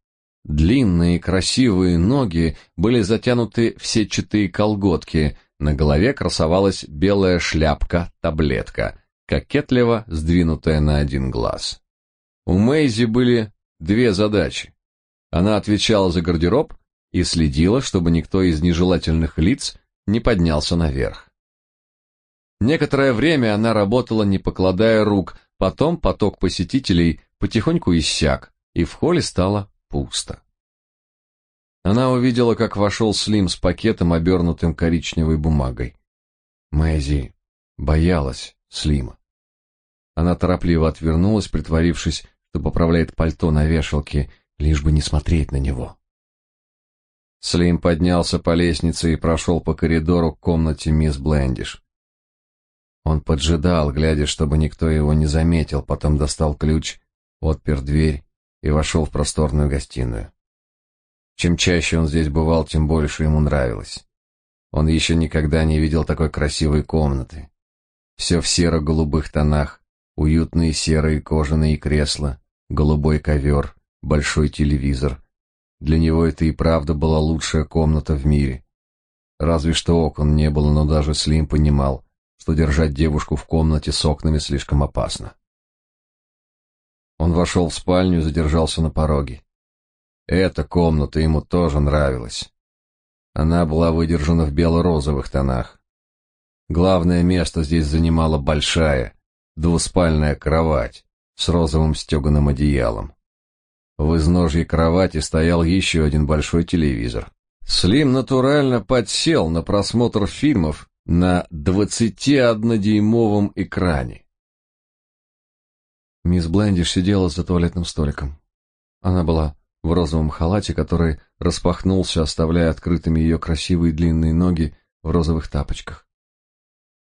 Длинные красивые ноги были затянуты в сетчатые колготки, на голове красовалась белая шляпка-таблетка, кокетливо сдвинутая на один глаз. У Мэйзи были две задачи. Она отвечала за гардероб и следила, чтобы никто из нежелательных лиц не поднялся наверх. Некоторое время она работала, не покладая рук, потом поток посетителей потихоньку иссяк, и в холле стало пусто. Она увидела, как вошел Слим с пакетом, обернутым коричневой бумагой. Мэйзи боялась Слима. Она торопливо отвернулась, притворившись, что поправляет пальто на вешалке, лишь бы не смотреть на него. Слим поднялся по лестнице и прошел по коридору к комнате мисс Блендиш. Он поджидал, глядя, чтобы никто его не заметил, потом достал ключ, отпер дверь и вошел в просторную гостиную. Чем чаще он здесь бывал, тем больше ему нравилось. Он еще никогда не видел такой красивой комнаты. Все в серо-голубых тонах, уютные серые кожаные кресла, голубой ковер, большой телевизор, для него это и правда была лучшая комната в мире. Разве что окон не было, но даже Слим понимал, что держать девушку в комнате с окнами слишком опасно. Он вошел в спальню и задержался на пороге. Эта комната ему тоже нравилась. Она была выдержана в бело-розовых тонах. Главное место здесь занимала большая, двуспальная кровать с розовым стеганым одеялом. В изножье кровати стоял еще один большой телевизор. Слим натурально подсел на просмотр фильмов на 21-дюймовом экране. Мисс Блендиш сидела за туалетным столиком. Она была в розовом халате, который распахнулся, оставляя открытыми ее красивые длинные ноги в розовых тапочках.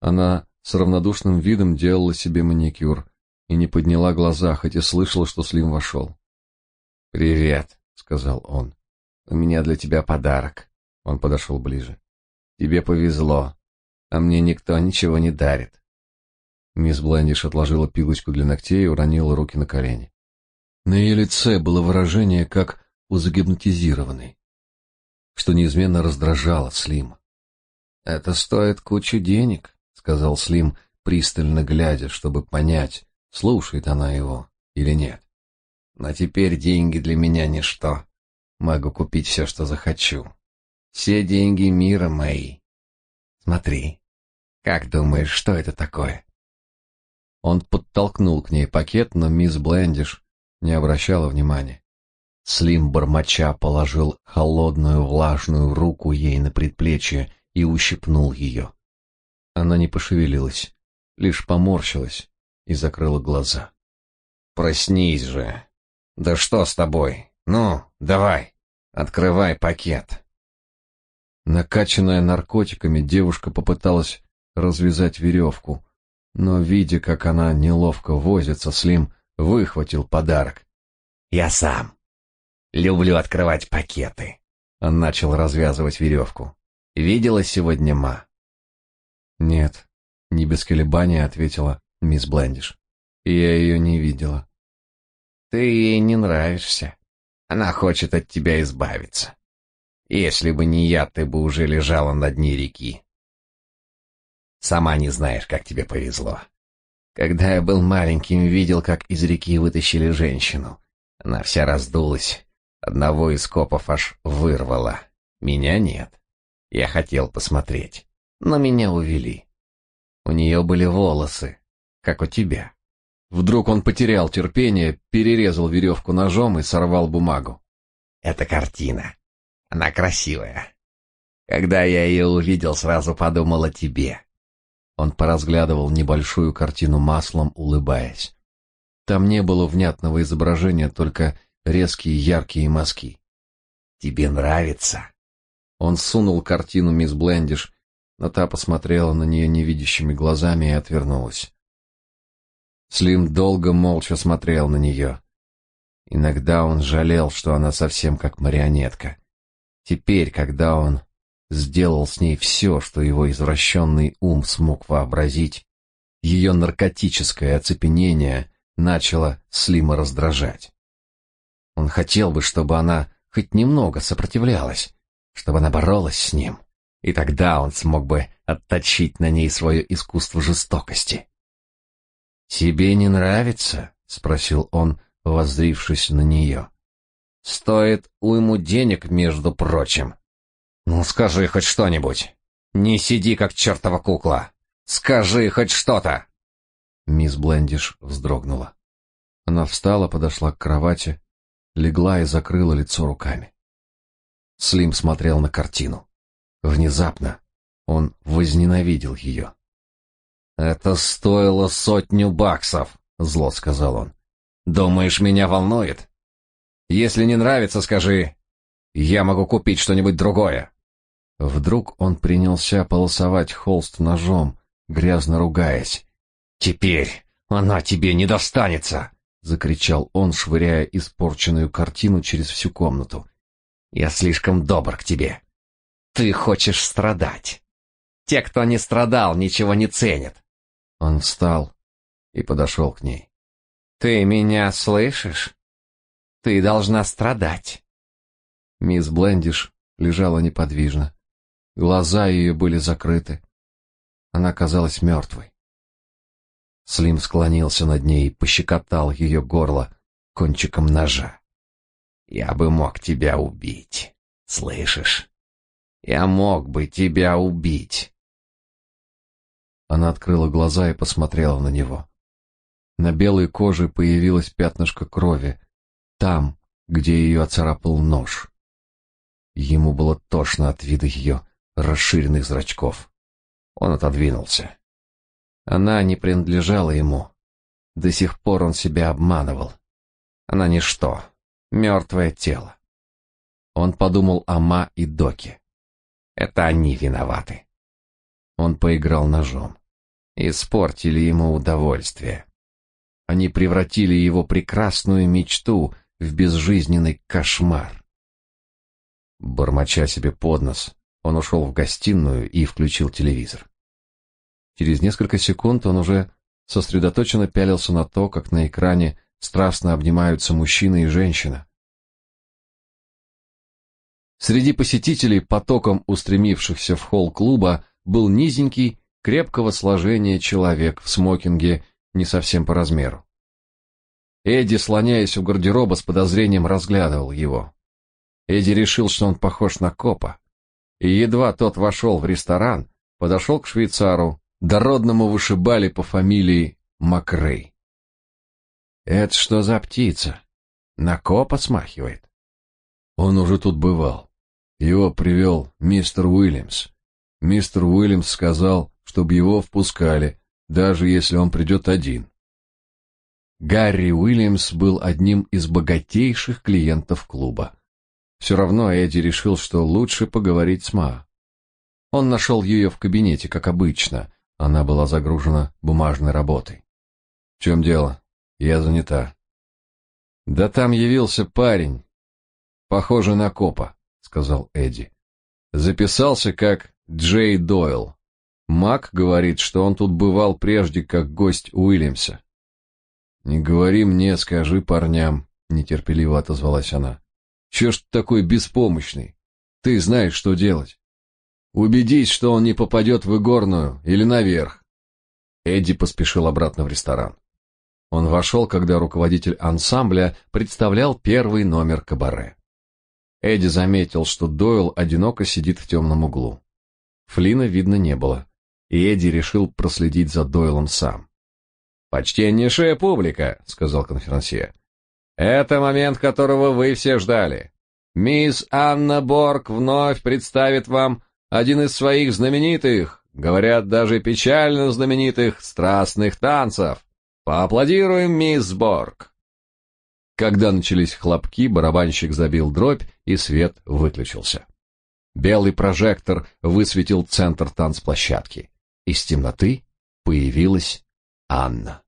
Она с равнодушным видом делала себе маникюр и не подняла глаза, хотя слышала, что Слим вошел. «Привет», — сказал он. «У меня для тебя подарок». Он подошел ближе. «Тебе повезло, а мне никто ничего не дарит». Мисс Блендиш отложила пилочку для ногтей и уронила руки на колени. На ее лице было выражение, как у загипнотизированной, что неизменно раздражало Слима. «Это стоит кучу денег», — сказал Слим, пристально глядя, чтобы понять, слушает она его или нет. Но теперь деньги для меня ничто. Могу купить все, что захочу. Все деньги мира мои. Смотри. Как думаешь, что это такое? Он подтолкнул к ней пакет, но мисс Блендиш не обращала внимания. Слим бормоча положил холодную влажную руку ей на предплечье и ущипнул ее. Она не пошевелилась, лишь поморщилась и закрыла глаза. «Проснись же!» Да что с тобой? Ну, давай, открывай пакет. Накачанная наркотиками, девушка попыталась развязать веревку, но, видя, как она неловко возится, Слим выхватил подарок. «Я сам. Люблю открывать пакеты». Он начал развязывать веревку. «Видела сегодня Ма?» «Нет», — не без колебания ответила мисс Блендиш. «Я ее не видела». Ты ей не нравишься. Она хочет от тебя избавиться. Если бы не я, ты бы уже лежала на дне реки. Сама не знаешь, как тебе повезло. Когда я был маленьким, видел, как из реки вытащили женщину. Она вся раздулась. Одного из копов аж вырвала. Меня нет. Я хотел посмотреть, но меня увели. У нее были волосы, как у тебя. Вдруг он потерял терпение, перерезал веревку ножом и сорвал бумагу. Это картина. Она красивая. Когда я ее увидел, сразу подумал о тебе. Он поразглядывал небольшую картину маслом, улыбаясь. Там не было внятного изображения, только резкие яркие мазки. Тебе нравится? Он сунул картину мисс Блендиш, но та посмотрела на нее невидящими глазами и отвернулась. Слим долго молча смотрел на нее. Иногда он жалел, что она совсем как марионетка. Теперь, когда он сделал с ней все, что его извращенный ум смог вообразить, ее наркотическое оцепенение начало Слима раздражать. Он хотел бы, чтобы она хоть немного сопротивлялась, чтобы она боролась с ним, и тогда он смог бы отточить на ней свое искусство жестокости. «Тебе не нравится?» — спросил он, воззрившись на нее. «Стоит уйму денег, между прочим. Ну, скажи хоть что-нибудь. Не сиди, как чертова кукла. Скажи хоть что-то!» Мисс Блендиш вздрогнула. Она встала, подошла к кровати, легла и закрыла лицо руками. Слим смотрел на картину. Внезапно он возненавидел ее. «Это стоило сотню баксов», — зло сказал он. «Думаешь, меня волнует? Если не нравится, скажи, я могу купить что-нибудь другое». Вдруг он принялся полосовать холст ножом, грязно ругаясь. «Теперь она тебе не достанется!» — закричал он, швыряя испорченную картину через всю комнату. «Я слишком добр к тебе. Ты хочешь страдать. Те, кто не страдал, ничего не ценят. Он встал и подошел к ней. «Ты меня слышишь? Ты должна страдать». Мисс Блендиш лежала неподвижно. Глаза ее были закрыты. Она казалась мертвой. Слим склонился над ней и пощекотал ее горло кончиком ножа. «Я бы мог тебя убить, слышишь? Я мог бы тебя убить». Она открыла глаза и посмотрела на него. На белой коже появилось пятнышко крови, там, где ее оцарапал нож. Ему было тошно от вида ее расширенных зрачков. Он отодвинулся. Она не принадлежала ему. До сих пор он себя обманывал. Она ничто, мертвое тело. Он подумал о Ма и Доке. Это они виноваты. Он поиграл ножом. Испортили ему удовольствие. Они превратили его прекрасную мечту в безжизненный кошмар. Бормоча себе под нос, он ушел в гостиную и включил телевизор. Через несколько секунд он уже сосредоточенно пялился на то, как на экране страстно обнимаются мужчина и женщина. Среди посетителей, потоком устремившихся в холл клуба, был низенький, крепкого сложения человек в смокинге не совсем по размеру. Эдди, слоняясь у гардероба, с подозрением разглядывал его. Эдди решил, что он похож на копа. И едва тот вошел в ресторан, подошел к швейцару, дородному вышибали по фамилии Макрей. «Это что за птица? На копа смахивает?» Он уже тут бывал. Его привел мистер Уильямс. Мистер Уильямс сказал, чтобы его впускали, даже если он придет один. Гарри Уильямс был одним из богатейших клиентов клуба. Все равно Эдди решил, что лучше поговорить с Ма. Он нашел ее в кабинете, как обычно. Она была загружена бумажной работой. В чем дело? Я занята. Да там явился парень, похожий на копа, сказал Эдди. Записался как Джей Дойл. Мак говорит, что он тут бывал прежде как гость Уильямса. Не говори мне, скажи парням, нетерпеливо отозвалась она. Чего ж ты такой беспомощный? Ты знаешь, что делать. Убедись, что он не попадет в игорную или наверх. Эдди поспешил обратно в ресторан. Он вошел, когда руководитель ансамбля представлял первый номер кабаре. Эдди заметил, что Дойл одиноко сидит в темном углу. Флина видно не было, и Эдди решил проследить за Дойлом сам. «Почтеннейшая публика», — сказал конферансье. «Это момент, которого вы все ждали. Мисс Анна Борг вновь представит вам один из своих знаменитых, говорят, даже печально знаменитых страстных танцев. Поаплодируем, мисс Борг. Когда начались хлопки, барабанщик забил дробь, и свет выключился. Белый прожектор высветил центр танцплощадки. Из темноты появилась Анна.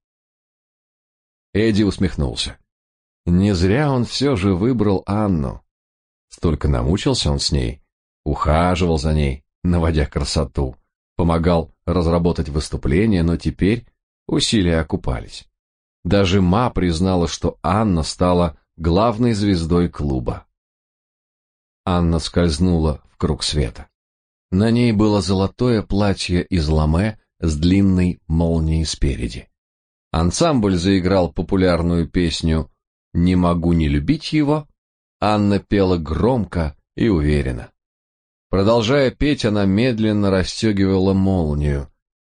Эдди усмехнулся. Не зря он все же выбрал Анну. Столько намучился он с ней, ухаживал за ней, наводя красоту, помогал разработать выступление, но теперь усилия окупались. Даже Ма признала, что Анна стала главной звездой клуба. Анна скользнула в круг света. На ней было золотое платье из ламе с длинной молнией спереди. Ансамбль заиграл популярную песню «Не могу не любить его», Анна пела громко и уверенно. Продолжая петь, она медленно расстегивала молнию,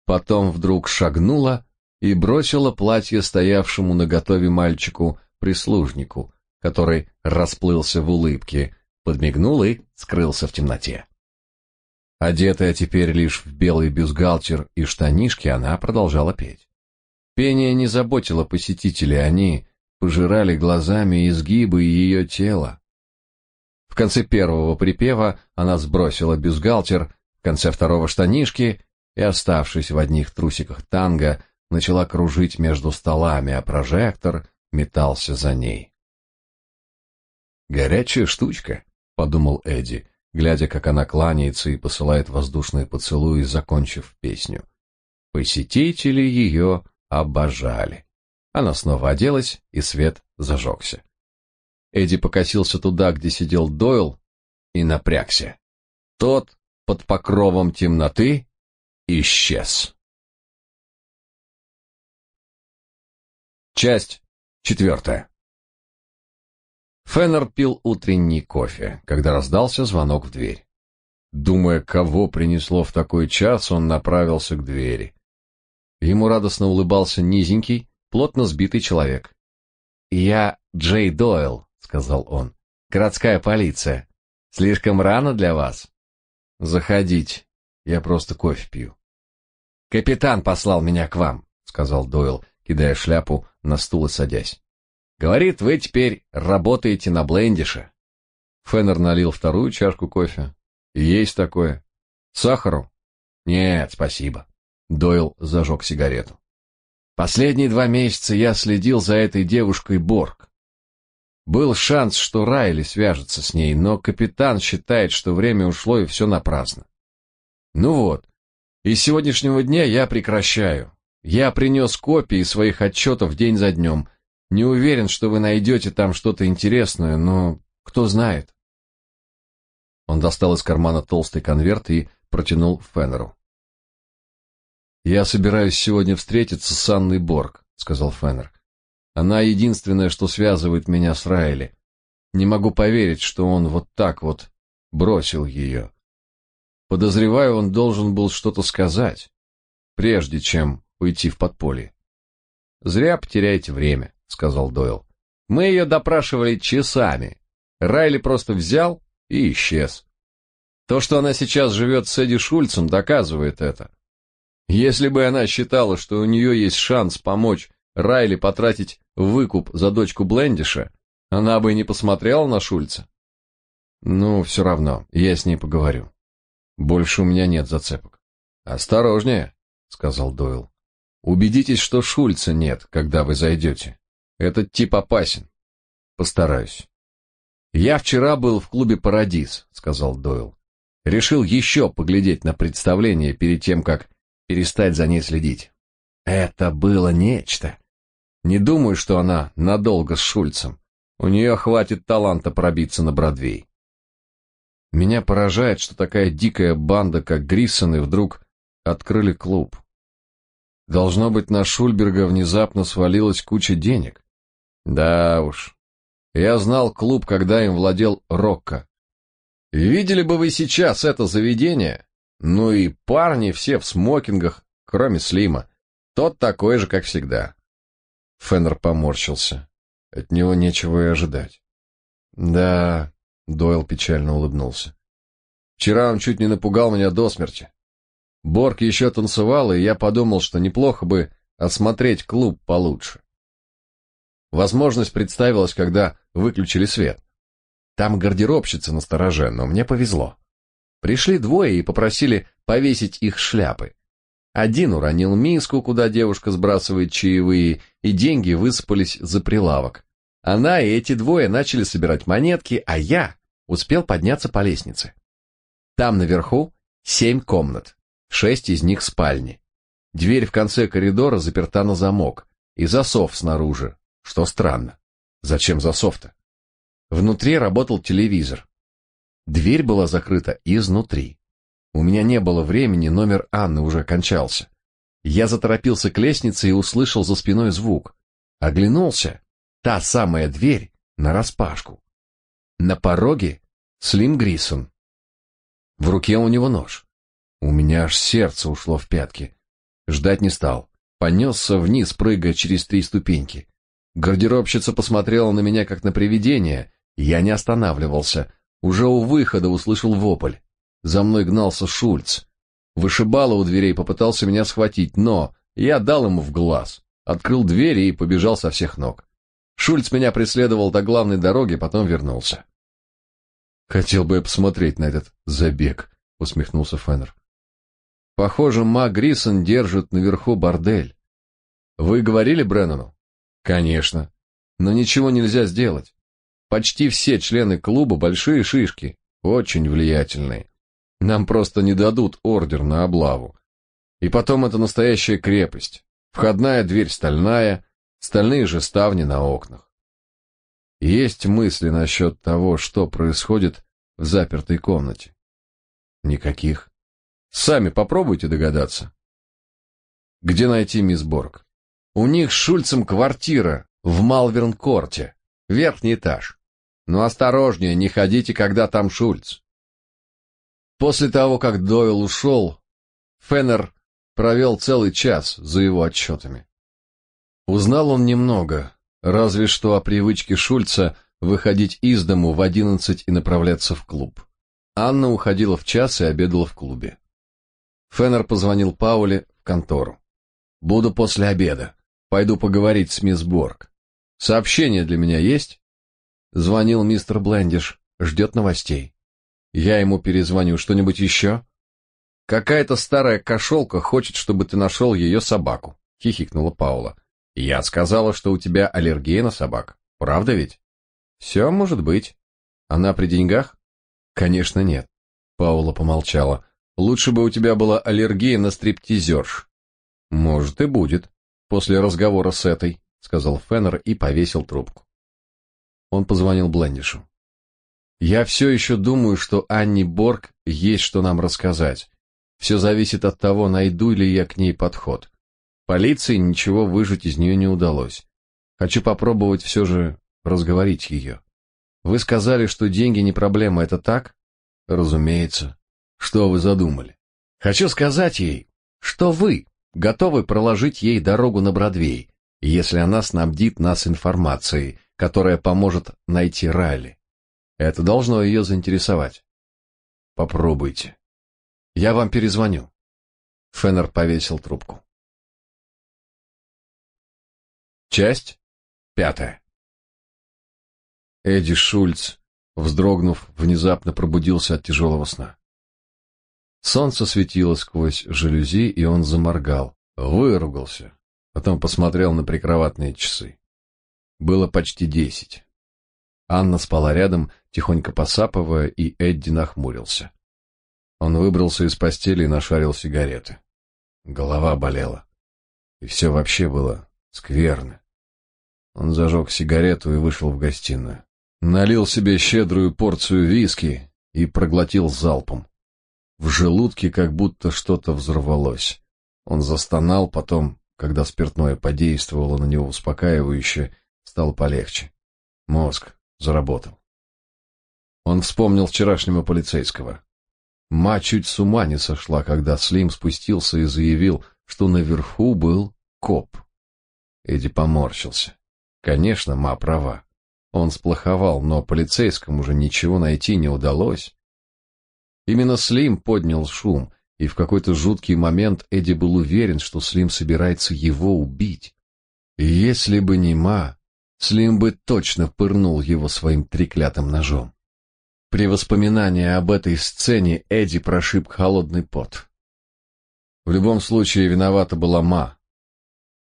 потом вдруг шагнула и бросила платье стоявшему наготове мальчику-прислужнику, который расплылся в улыбке, подмигнул и скрылся в темноте. Одетая теперь лишь в белый бюстгальтер и штанишки, она продолжала петь. Пение не заботило посетителей, они пожирали глазами изгибы ее тела. В конце первого припева она сбросила бюстгальтер, в конце второго штанишки и, оставшись в одних трусиках танго, начала кружить между столами, а прожектор метался за ней. «Горячая штучка», — подумал Эдди, глядя, как она кланяется и посылает воздушные поцелуи, закончив песню. Посетители ее обожали. Она снова оделась, и свет зажегся. Эдди покосился туда, где сидел Дойл, и напрягся. Тот под покровом темноты исчез. Часть четвертая. Феннер пил утренний кофе, когда раздался звонок в дверь. Думая, кого принесло в такой час, он направился к двери. Ему радостно улыбался низенький, плотно сбитый человек. «Я Джей Дойл», — сказал он. «Городская полиция. Слишком рано для вас?» «Заходить. Я просто кофе пью». «Капитан послал меня к вам», — сказал Дойл, кидая шляпу на стул и садясь. «Говорит, вы теперь работаете на блендише». Феннер налил вторую чашку кофе. «Есть такое. Сахару?» «Нет, спасибо». Дойл зажег сигарету. Последние два месяца я следил за этой девушкой Борг. Был шанс, что Райли свяжется с ней, но капитан считает, что время ушло и все напрасно. Ну вот, и с сегодняшнего дня я прекращаю. Я принес копии своих отчетов день за днем. Не уверен, что вы найдете там что-то интересное, но кто знает. Он достал из кармана толстый конверт и протянул Феннеру. «Я собираюсь сегодня встретиться с Анной Борг», — сказал Феннер. «Она единственное, что связывает меня с Райли. Не могу поверить, что он вот так вот бросил ее. Подозреваю, он должен был что-то сказать, прежде чем уйти в подполье. Зря потеряете время, сказал Дойл. Мы ее допрашивали часами. Райли просто взял и исчез. То, что она сейчас живет с Эдди Шульцем, доказывает это. Если бы она считала, что у нее есть шанс помочь Райли потратить выкуп за дочку Блендиша, она бы и не посмотрела на Шульца. Ну, все равно, я с ней поговорю. Больше у меня нет зацепок. Осторожнее, сказал Дойл. Убедитесь, что Шульца нет, когда вы зайдете. Этот тип опасен. Постараюсь. Я вчера был в клубе Парадис, сказал Дойл. Решил еще поглядеть на представление перед тем, как перестать за ней следить. Это было нечто. Не думаю, что она надолго с Шульцем. У нее хватит таланта пробиться на Бродвей. Меня поражает, что такая дикая банда, как Гриссоны, вдруг открыли клуб. Должно быть, на Шульберга внезапно свалилась куча денег. Да уж. Я знал клуб, когда им владел Рокко. Видели бы вы сейчас это заведение? Ну и парни все в смокингах, кроме Слима. Тот такой же, как всегда. Феннер поморщился. От него нечего и ожидать. Да, Дойл печально улыбнулся. Вчера он чуть не напугал меня до смерти. Борг еще танцевал, и я подумал, что неплохо бы осмотреть клуб получше. Возможность представилась, когда выключили свет. Там гардеробщица на стороже, но мне повезло. Пришли двое и попросили повесить их шляпы. Один уронил миску, куда девушка сбрасывает чаевые, и деньги высыпались за прилавок. Она и эти двое начали собирать монетки, а я успел подняться по лестнице. Там наверху семь комнат, шесть из них спальни. Дверь в конце коридора заперта на замок, и засов снаружи, что странно. Зачем засов-то? Внутри работал телевизор. Дверь была закрыта изнутри. У меня не было времени, номер Анны уже кончался. Я заторопился к лестнице и услышал за спиной звук. Оглянулся. Та самая дверь нараспашку. На пороге Слим Грисон. В руке у него нож. У меня аж сердце ушло в пятки. Ждать не стал. Понесся вниз, прыгая через три ступеньки. Гардеробщица посмотрела на меня, как на привидение. Я не останавливался. Уже у выхода услышал вопль. За мной гнался Шульц. Вышибало у дверей попытался меня схватить, но я дал ему в глаз. Открыл двери и побежал со всех ног. Шульц меня преследовал до главной дороги, потом вернулся. Хотел бы я посмотреть на этот забег, усмехнулся Феннер. Похоже, Ма Грисон держит наверху бордель. Вы говорили Бреннану? Конечно. Но ничего нельзя сделать. Почти все члены клуба большие шишки, очень влиятельные. Нам просто не дадут ордер на облаву. И потом это настоящая крепость. Входная дверь стальная, стальные же ставни на окнах. Есть мысли насчет того, что происходит в запертой комнате? Никаких. Сами попробуйте догадаться. Где найти мисс Борг? У них с Шульцем квартира в Малверн-корте, верхний этаж. Но осторожнее, не ходите, когда там Шульц. После того, как Дойл ушел, Феннер провел целый час за его отчетами. Узнал он немного, разве что о привычке Шульца выходить из дому в одиннадцать и направляться в клуб. Анна уходила в час и обедала в клубе. Феннер позвонил Пауле в контору. «Буду после обеда. Пойду поговорить с мисс Борг. Сообщение для меня есть?» Звонил мистер Блендиш, ждет новостей. Я ему перезвоню. Что-нибудь еще? Какая-то старая кошелка хочет, чтобы ты нашел ее собаку, хихикнула Паула. Я сказала, что у тебя аллергия на собак. Правда ведь? Все может быть. Она при деньгах? Конечно, нет. Паула помолчала. Лучше бы у тебя была аллергия на стриптизерш. Может и будет. После разговора с этой, сказал Феннер и повесил трубку. Он позвонил Блендишу. Я все еще думаю, что Анни Борг есть что нам рассказать. Все зависит от того, найду ли я к ней подход. Полиции ничего выжить из нее не удалось. Хочу попробовать все же разговорить ее. Вы сказали, что деньги не проблема, это так? Разумеется. Что вы задумали? Хочу сказать ей, что вы готовы проложить ей дорогу на Бродвей, если она снабдит нас информацией, которая поможет найти Райли. Это должно ее заинтересовать. Попробуйте. Я вам перезвоню. Феннер повесил трубку. Часть пятая. Эдди Шульц, вздрогнув, внезапно пробудился от тяжелого сна. Солнце светило сквозь жалюзи, и он заморгал, выругался, потом посмотрел на прикроватные часы. Было почти десять. Анна спала рядом, тихонько посапывая, и Эдди нахмурился. Он выбрался из постели и нашарил сигареты. Голова болела. И все вообще было скверно. Он зажег сигарету и вышел в гостиную. Налил себе щедрую порцию виски и проглотил залпом. В желудке как будто что-то взорвалось. Он застонал, потом, когда спиртное подействовало на него успокаивающе, Стало полегче. Мозг заработал. Он вспомнил вчерашнего полицейского. Ма чуть с ума не сошла, когда Слим спустился и заявил, что наверху был коп. Эдди поморщился. Конечно, Ма права. Он сплоховал, но полицейскому же ничего найти не удалось. Именно Слим поднял шум, и в какой-то жуткий момент Эдди был уверен, что Слим собирается его убить. И если бы не Ма, Слим бы точно пырнул его своим треклятым ножом. При воспоминании об этой сцене Эдди прошиб холодный пот. В любом случае виновата была Ма.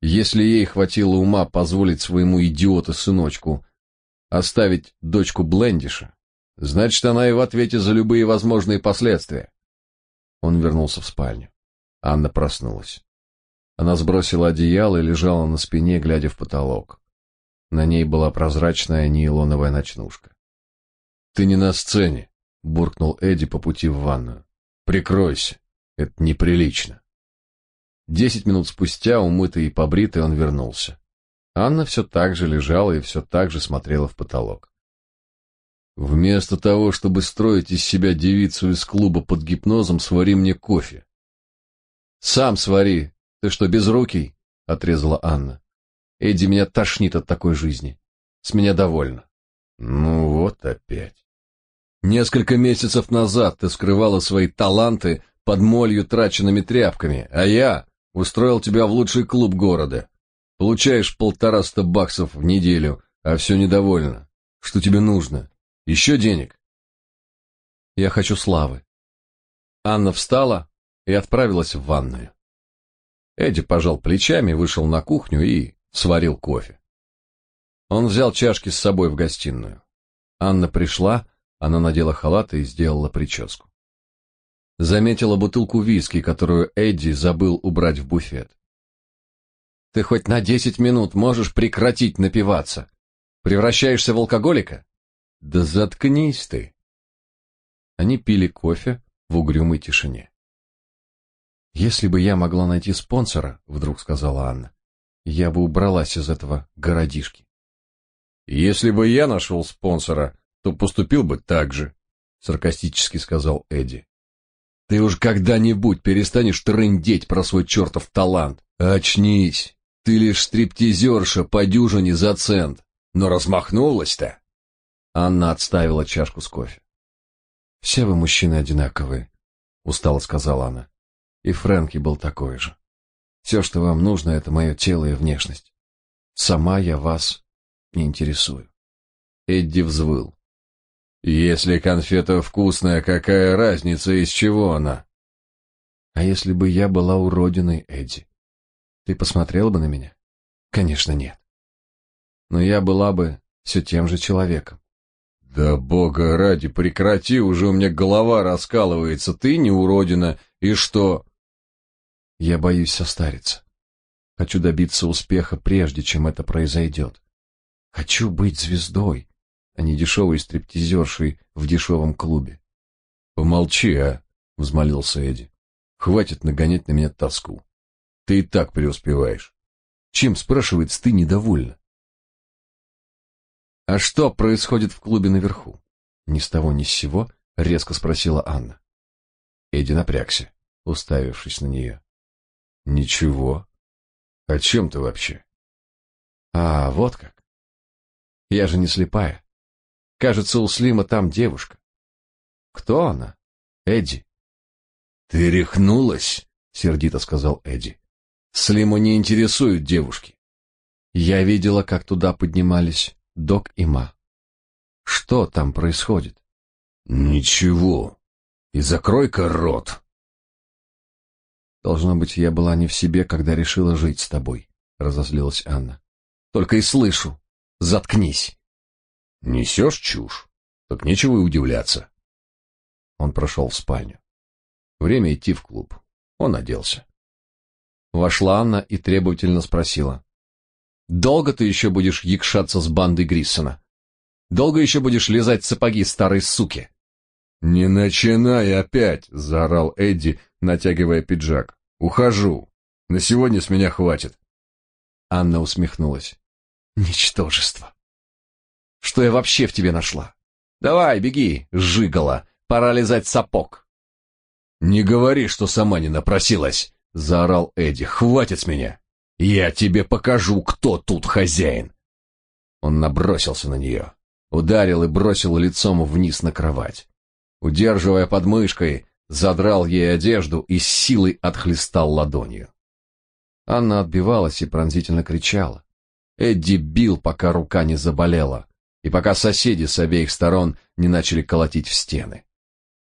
Если ей хватило ума позволить своему идиоту-сыночку оставить дочку Блендиша, значит, она и в ответе за любые возможные последствия. Он вернулся в спальню. Анна проснулась. Она сбросила одеяло и лежала на спине, глядя в потолок. На ней была прозрачная нейлоновая ночнушка. «Ты не на сцене», — буркнул Эдди по пути в ванную. «Прикройся, это неприлично». Десять минут спустя, умытый и побритый, он вернулся. Анна все так же лежала и все так же смотрела в потолок. Вместо того, чтобы строить из себя девицу из клуба под гипнозом, свари мне кофе. Сам свари. Ты что, безрукий? отрезала Анна. Эдди меня тошнит от такой жизни. С меня довольно. Ну вот опять. Несколько месяцев назад ты скрывала свои таланты под молью траченными тряпками, а я устроил тебя в лучший клуб города. Получаешь полтораста баксов в неделю, а все недовольна. Что тебе нужно? Еще денег? Я хочу славы. Анна встала и отправилась в ванную. Эдди пожал плечами, вышел на кухню и сварил кофе. Он взял чашки с собой в гостиную. Анна пришла, она надела халат и сделала прическу. Заметила бутылку виски, которую Эдди забыл убрать в буфет. Ты хоть на десять минут можешь прекратить напиваться? Превращаешься в алкоголика? Да заткнись ты. Они пили кофе в угрюмой тишине. Если бы я могла найти спонсора, вдруг сказала Анна, я бы убралась из этого городишки. Если бы я нашел спонсора, то поступил бы так же, саркастически сказал Эдди. Ты уж когда-нибудь перестанешь трындеть про свой чертов талант. Очнись. Ты лишь стриптизерша по дюжине за цент. Но размахнулась-то. Анна отставила чашку с кофе. Все вы мужчины одинаковые, устало сказала она. И Фрэнки был такой же. Все, что вам нужно, это мое тело и внешность. Сама я вас не интересую. Эдди взвыл. Если конфета вкусная, какая разница, из чего она? А если бы я была уродиной, Эдди? Ты посмотрел бы на меня? Конечно, нет. Но я была бы все тем же человеком. Да бога ради, прекрати, уже у меня голова раскалывается. Ты не уродина, и что? Я боюсь состариться. Хочу добиться успеха прежде, чем это произойдет. Хочу быть звездой, а не дешевой стриптизершей в дешевом клубе. Помолчи, а, взмолился Эдди. Хватит нагонять на меня тоску. Ты и так преуспеваешь. Чем, спрашивается, ты недовольна? А что происходит в клубе наверху? Ни с того ни с сего резко спросила Анна. Эдди напрягся, уставившись на нее. Ничего. О чем ты вообще? А, вот как. Я же не слепая. Кажется, у Слима там девушка. Кто она? Эдди. Ты рехнулась, сердито сказал Эдди. Слиму не интересуют девушки. Я видела, как туда поднимались Док и Ма. Что там происходит? Ничего. И закрой-ка рот. Должно быть, я была не в себе, когда решила жить с тобой, разозлилась Анна. Только и слышу: заткнись. Несешь чушь. Так нечего и удивляться. Он прошел в спальню. Время идти в клуб. Он оделся. Вошла Анна и требовательно спросила: "Долго ты еще будешь якшаться с бандой Гриссона? Долго еще будешь лизать сапоги старой суки?" «Не начинай опять!» — заорал Эдди, натягивая пиджак. «Ухожу. На сегодня с меня хватит». Анна усмехнулась. «Ничтожество! Что я вообще в тебе нашла? Давай, беги, жигала, пора лизать сапог!» «Не говори, что сама не напросилась!» — заорал Эдди. «Хватит с меня! Я тебе покажу, кто тут хозяин!» Он набросился на нее. ударил и бросил лицом вниз на кровать. Удерживая подмышкой, задрал ей одежду и с силой отхлестал ладонью. Анна отбивалась и пронзительно кричала. Эдди бил, пока рука не заболела, и пока соседи с обеих сторон не начали колотить в стены.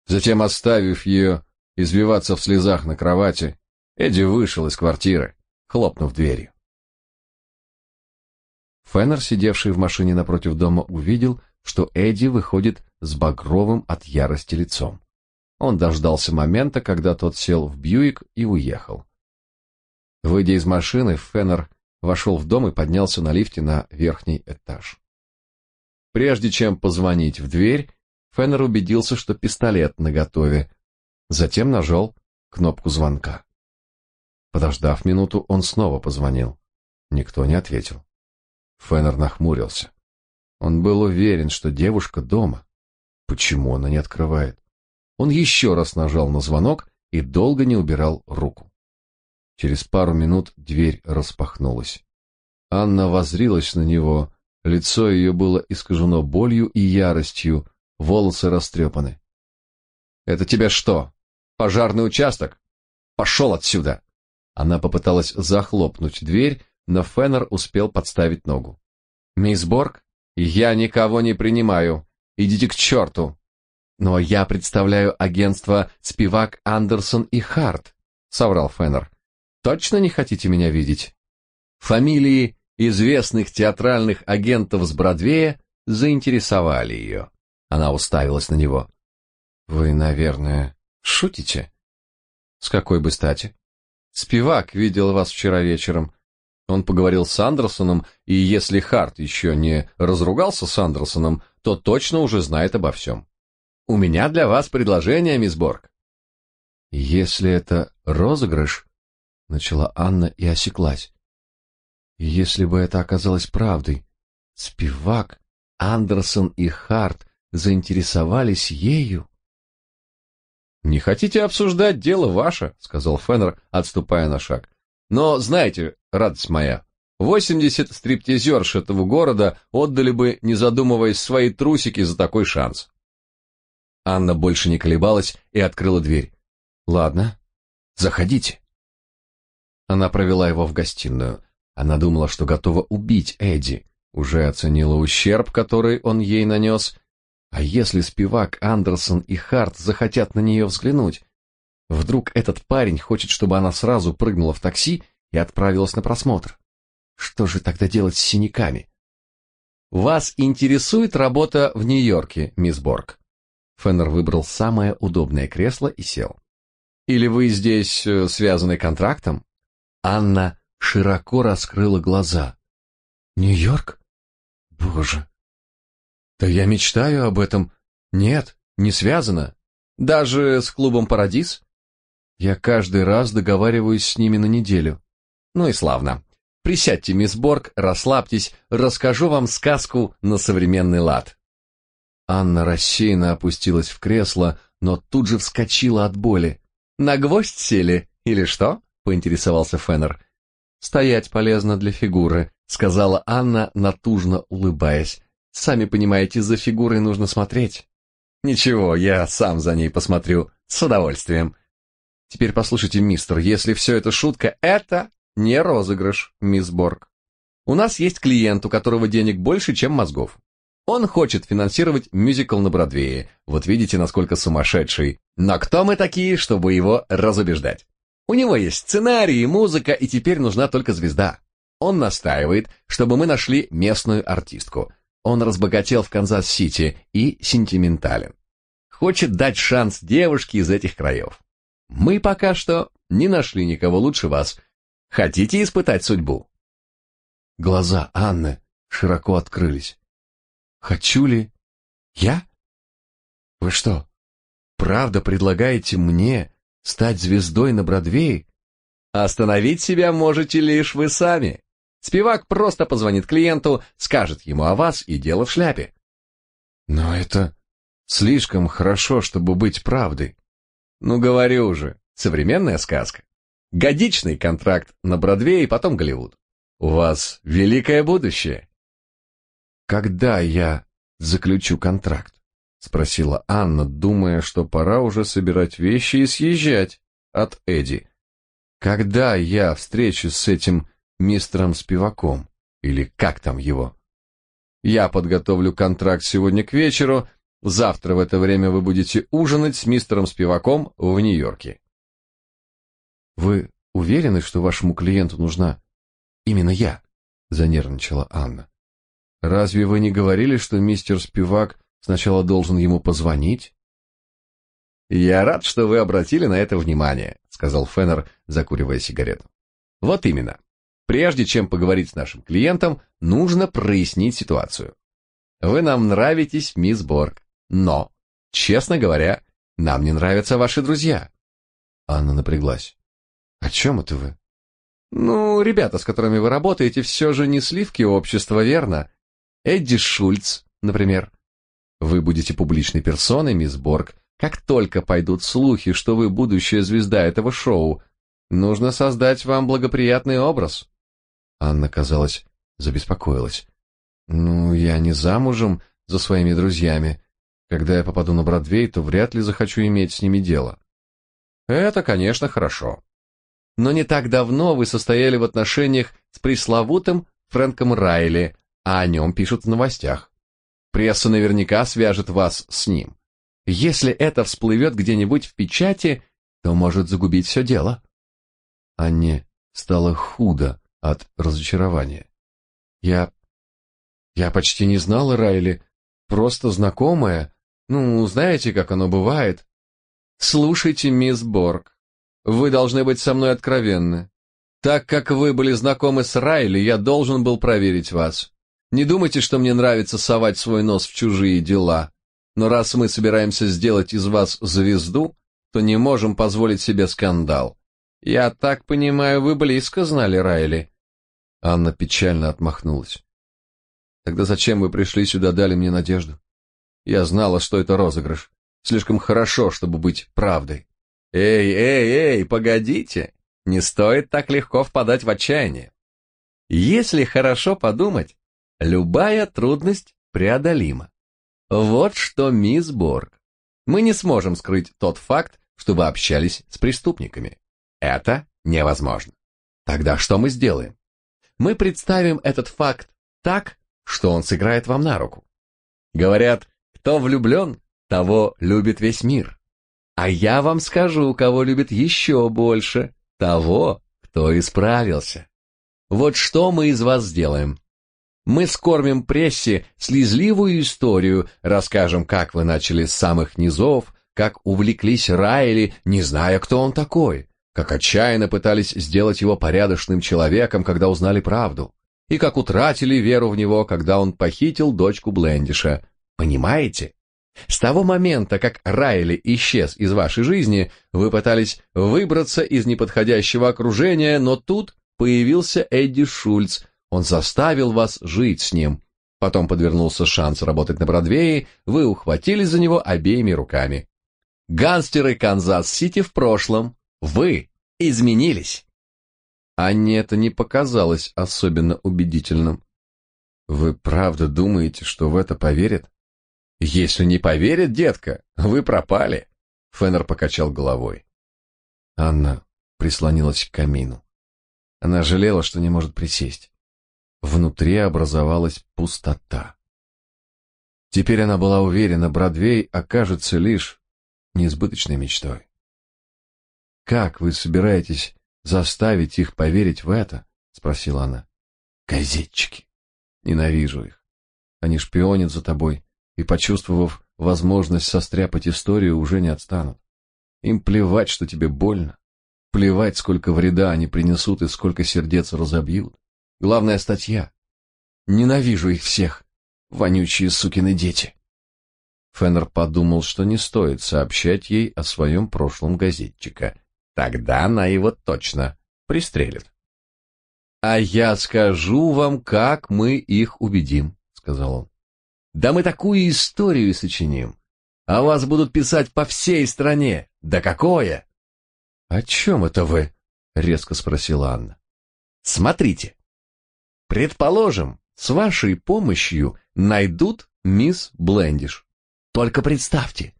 Затем, оставив ее извиваться в слезах на кровати, Эдди вышел из квартиры, хлопнув дверью. Феннер, сидевший в машине напротив дома, увидел, что Эдди выходит с багровым от ярости лицом. Он дождался момента, когда тот сел в Бьюик и уехал. Выйдя из машины, Феннер вошел в дом и поднялся на лифте на верхний этаж. Прежде чем позвонить в дверь, Феннер убедился, что пистолет наготове, затем нажал кнопку звонка. Подождав минуту, он снова позвонил. Никто не ответил. Феннер нахмурился. Он был уверен, что девушка дома. Почему она не открывает? Он еще раз нажал на звонок и долго не убирал руку. Через пару минут дверь распахнулась. Анна воззрилась на него, лицо ее было искажено болью и яростью, волосы растрепаны. «Это тебе что, пожарный участок? Пошел отсюда!» Она попыталась захлопнуть дверь, но Феннер успел подставить ногу. «Мисс Борг, я никого не принимаю. Идите к черту!» «Но я представляю агентство «Спивак Андерсон и Харт», — соврал Феннер. «Точно не хотите меня видеть?» Фамилии известных театральных агентов с Бродвея заинтересовали ее. Она уставилась на него. «Вы, наверное, шутите?» «С какой бы стати?» «Спивак видел вас вчера вечером. Он поговорил с Андерсоном, и если Харт еще не разругался с Андерсоном, то точно уже знает обо всем. У меня для вас предложение, мисс Борг. Если это розыгрыш, начала Анна и осеклась. Если бы это оказалось правдой, Спивак, Андерсон и Харт заинтересовались ею. Не хотите обсуждать дело ваше, сказал Феннер, отступая на шаг. Но знаете, радость моя, восемьдесят стриптизерш этого города отдали бы, не задумываясь, свои трусики за такой шанс. Анна больше не колебалась и открыла дверь. Ладно, заходите. Она провела его в гостиную. Она думала, что готова убить Эдди, уже оценила ущерб, который он ей нанес. А если Спивак, Андерсон и Харт захотят на нее взглянуть? Вдруг этот парень хочет, чтобы она сразу прыгнула в такси и отправилась на просмотр. Что же тогда делать с синяками? Вас интересует работа в Нью-Йорке, мисс Борг? Феннер выбрал самое удобное кресло и сел. Или вы здесь э, связаны контрактом? Анна широко раскрыла глаза. Нью-Йорк? Боже. Да я мечтаю об этом. Нет, не связано. Даже с клубом Парадис? Я каждый раз договариваюсь с ними на неделю. Ну и славно. Присядьте, мисс Борг, расслабьтесь, расскажу вам сказку на современный лад. Анна рассеянно опустилась в кресло, но тут же вскочила от боли. На гвоздь сели или что? поинтересовался Феннер. Стоять полезно для фигуры, сказала Анна, натужно улыбаясь. Сами понимаете, за фигурой нужно смотреть. Ничего, я сам за ней посмотрю с удовольствием. Теперь послушайте, мистер, если все это шутка, это не розыгрыш, мисс Борг. У нас есть клиент, у которого денег больше, чем мозгов. Он хочет финансировать мюзикл на Бродвее. Вот видите, насколько сумасшедший. Но кто мы такие, чтобы его разубеждать? У него есть сценарий, музыка, и теперь нужна только звезда. Он настаивает, чтобы мы нашли местную артистку. Он разбогател в Канзас-Сити и сентиментален. Хочет дать шанс девушке из этих краев. Мы пока что не нашли никого лучше вас. Хотите испытать судьбу? Глаза Анны широко открылись. Хочу ли я? Вы что, правда предлагаете мне стать звездой на Бродвее? Остановить себя можете лишь вы сами. Спивак просто позвонит клиенту, скажет ему о вас и дело в шляпе. Но это слишком хорошо, чтобы быть правдой. Ну, говорю же, современная сказка. Годичный контракт на Бродвее и потом Голливуд. У вас великое будущее. Когда я заключу контракт? спросила Анна, думая, что пора уже собирать вещи и съезжать от Эдди. Когда я встречусь с этим мистером Спиваком или как там его? Я подготовлю контракт сегодня к вечеру, завтра в это время вы будете ужинать с мистером Спиваком в Нью-Йорке. Вы уверены, что вашему клиенту нужна именно я? занервничала Анна. Разве вы не говорили, что мистер Спивак сначала должен ему позвонить? Я рад, что вы обратили на это внимание, сказал Феннер, закуривая сигарету. Вот именно. Прежде чем поговорить с нашим клиентом, нужно прояснить ситуацию. Вы нам нравитесь, мисс Борг, но, честно говоря, нам не нравятся ваши друзья. Анна напряглась. О чем это вы? Ну, ребята, с которыми вы работаете, все же не сливки общества, верно? Эдди Шульц, например. Вы будете публичной персоной, мисс Борг, как только пойдут слухи, что вы будущая звезда этого шоу. Нужно создать вам благоприятный образ. Анна, казалось, забеспокоилась. Ну, я не замужем за своими друзьями. Когда я попаду на Бродвей, то вряд ли захочу иметь с ними дело. Это, конечно, хорошо но не так давно вы состояли в отношениях с пресловутым Фрэнком Райли, а о нем пишут в новостях. Пресса наверняка свяжет вас с ним. Если это всплывет где-нибудь в печати, то может загубить все дело. Анне стало худо от разочарования. Я... я почти не знала Райли, просто знакомая. Ну, знаете, как оно бывает. Слушайте, мисс Борг, вы должны быть со мной откровенны. Так как вы были знакомы с Райли, я должен был проверить вас. Не думайте, что мне нравится совать свой нос в чужие дела. Но раз мы собираемся сделать из вас звезду, то не можем позволить себе скандал. Я так понимаю, вы близко знали Райли. Анна печально отмахнулась. Тогда зачем вы пришли сюда, дали мне надежду? Я знала, что это розыгрыш. Слишком хорошо, чтобы быть правдой. Эй, эй, эй, погодите. Не стоит так легко впадать в отчаяние. Если хорошо подумать, любая трудность преодолима. Вот что, мисс Борг. Мы не сможем скрыть тот факт, что вы общались с преступниками. Это невозможно. Тогда что мы сделаем? Мы представим этот факт так, что он сыграет вам на руку. Говорят, кто влюблен, того любит весь мир. А я вам скажу, кого любит еще больше. Того, кто исправился. Вот что мы из вас сделаем. Мы скормим прессе слезливую историю, расскажем, как вы начали с самых низов, как увлеклись Райли, не зная, кто он такой, как отчаянно пытались сделать его порядочным человеком, когда узнали правду, и как утратили веру в него, когда он похитил дочку Блендиша. Понимаете? С того момента, как Райли исчез из вашей жизни, вы пытались выбраться из неподходящего окружения, но тут появился Эдди Шульц. Он заставил вас жить с ним. Потом подвернулся шанс работать на Бродвее, вы ухватились за него обеими руками. Гангстеры Канзас-Сити в прошлом. Вы изменились. Анне это не показалось особенно убедительным. Вы правда думаете, что в это поверят? Если не поверит, детка, вы пропали. Феннер покачал головой. Анна прислонилась к камину. Она жалела, что не может присесть. Внутри образовалась пустота. Теперь она была уверена, Бродвей окажется лишь неизбыточной мечтой. Как вы собираетесь заставить их поверить в это? спросила она. Газетчики. Ненавижу их. Они шпионят за тобой, и, почувствовав возможность состряпать историю, уже не отстанут. Им плевать, что тебе больно, плевать, сколько вреда они принесут и сколько сердец разобьют. Главная статья. Ненавижу их всех, вонючие сукины дети. Феннер подумал, что не стоит сообщать ей о своем прошлом газетчика. Тогда она его точно пристрелит. «А я скажу вам, как мы их убедим», — сказал он. Да мы такую историю сочиним. А вас будут писать по всей стране. Да какое? О чем это вы? резко спросила Анна. Смотрите. Предположим, с вашей помощью найдут мисс Блендиш. Только представьте,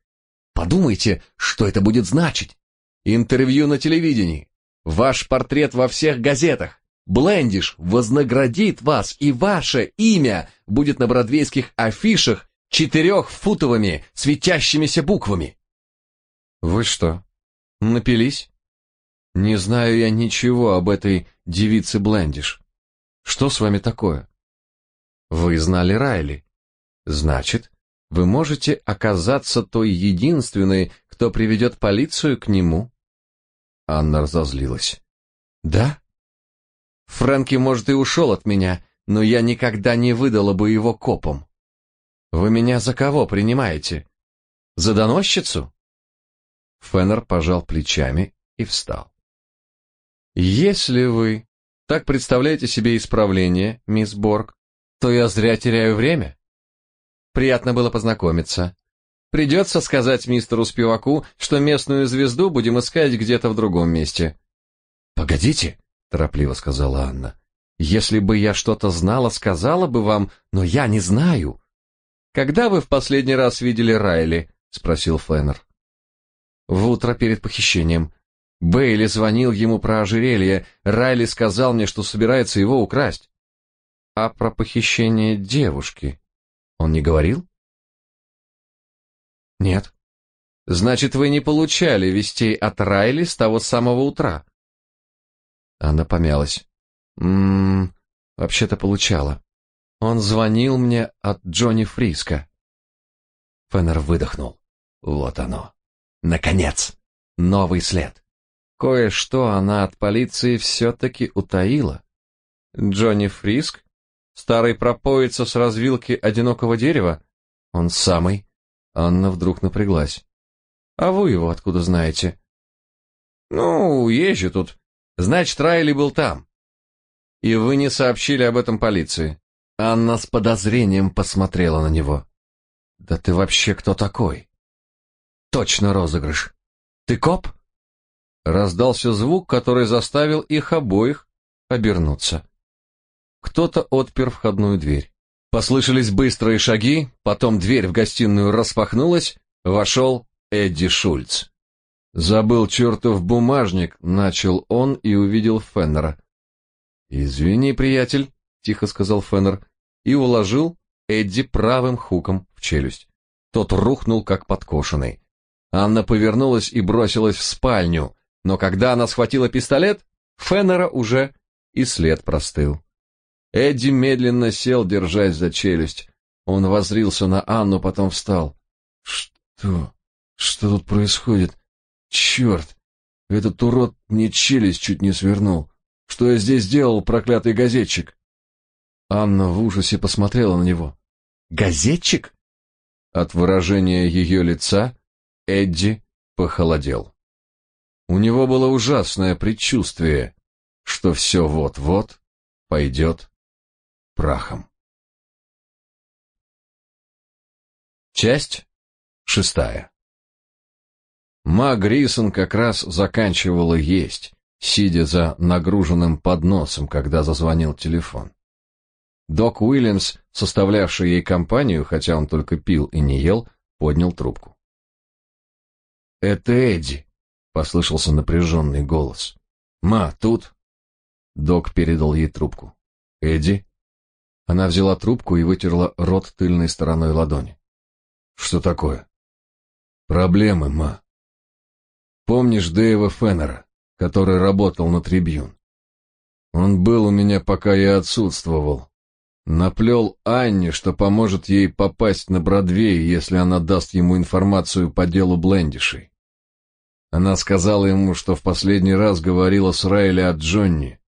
подумайте, что это будет значить. Интервью на телевидении, ваш портрет во всех газетах. Блендиш вознаградит вас, и ваше имя будет на бродвейских афишах четырехфутовыми светящимися буквами. Вы что, напились? Не знаю я ничего об этой девице Блендиш. Что с вами такое? Вы знали Райли. Значит, вы можете оказаться той единственной, кто приведет полицию к нему. Анна разозлилась. Да? Фрэнки, может, и ушел от меня, но я никогда не выдала бы его копам. Вы меня за кого принимаете? За доносчицу? Феннер пожал плечами и встал. Если вы так представляете себе исправление, мисс Борг, то я зря теряю время. Приятно было познакомиться. Придется сказать мистеру Спиваку, что местную звезду будем искать где-то в другом месте. Погодите, торопливо сказала Анна. Если бы я что-то знала, сказала бы вам, но я не знаю. Когда вы в последний раз видели Райли? спросил Феннер. В утро перед похищением. Бейли звонил ему про ожерелье. Райли сказал мне, что собирается его украсть. А про похищение девушки он не говорил? Нет. Значит, вы не получали вестей от Райли с того самого утра? Она помялась. Мм, вообще-то получала. Он звонил мне от Джонни Фриска. Феннер выдохнул. Вот оно. Наконец, новый след. Кое-что она от полиции все-таки утаила. Джонни Фриск? Старый пропоица с развилки одинокого дерева? Он самый. Анна вдруг напряглась. А вы его откуда знаете? Ну, езжу тут. Значит, Райли был там. И вы не сообщили об этом полиции. Анна с подозрением посмотрела на него. Да ты вообще кто такой? Точно розыгрыш. Ты коп? Раздался звук, который заставил их обоих обернуться. Кто-то отпер входную дверь. Послышались быстрые шаги, потом дверь в гостиную распахнулась, вошел Эдди Шульц. «Забыл чертов бумажник», — начал он и увидел Феннера. «Извини, приятель», — тихо сказал Феннер, и уложил Эдди правым хуком в челюсть. Тот рухнул, как подкошенный. Анна повернулась и бросилась в спальню, но когда она схватила пистолет, Феннера уже и след простыл. Эдди медленно сел, держась за челюсть. Он воззрился на Анну, потом встал. «Что? Что тут происходит? Черт! Этот урод мне челюсть чуть не свернул. Что я здесь делал, проклятый газетчик?» Анна в ужасе посмотрела на него. «Газетчик?» От выражения ее лица Эдди похолодел. У него было ужасное предчувствие, что все вот-вот пойдет прахом. Часть шестая. Ма Грисон как раз заканчивала есть, сидя за нагруженным подносом, когда зазвонил телефон. Док Уильямс, составлявший ей компанию, хотя он только пил и не ел, поднял трубку. «Это Эдди», — послышался напряженный голос. «Ма, тут?» Док передал ей трубку. «Эдди?» Она взяла трубку и вытерла рот тыльной стороной ладони. «Что такое?» «Проблемы, ма. Помнишь Дэйва Феннера, который работал на Трибьюн? Он был у меня, пока я отсутствовал. Наплел Анне, что поможет ей попасть на Бродвей, если она даст ему информацию по делу Блендишей. Она сказала ему, что в последний раз говорила с Райли о Джонни.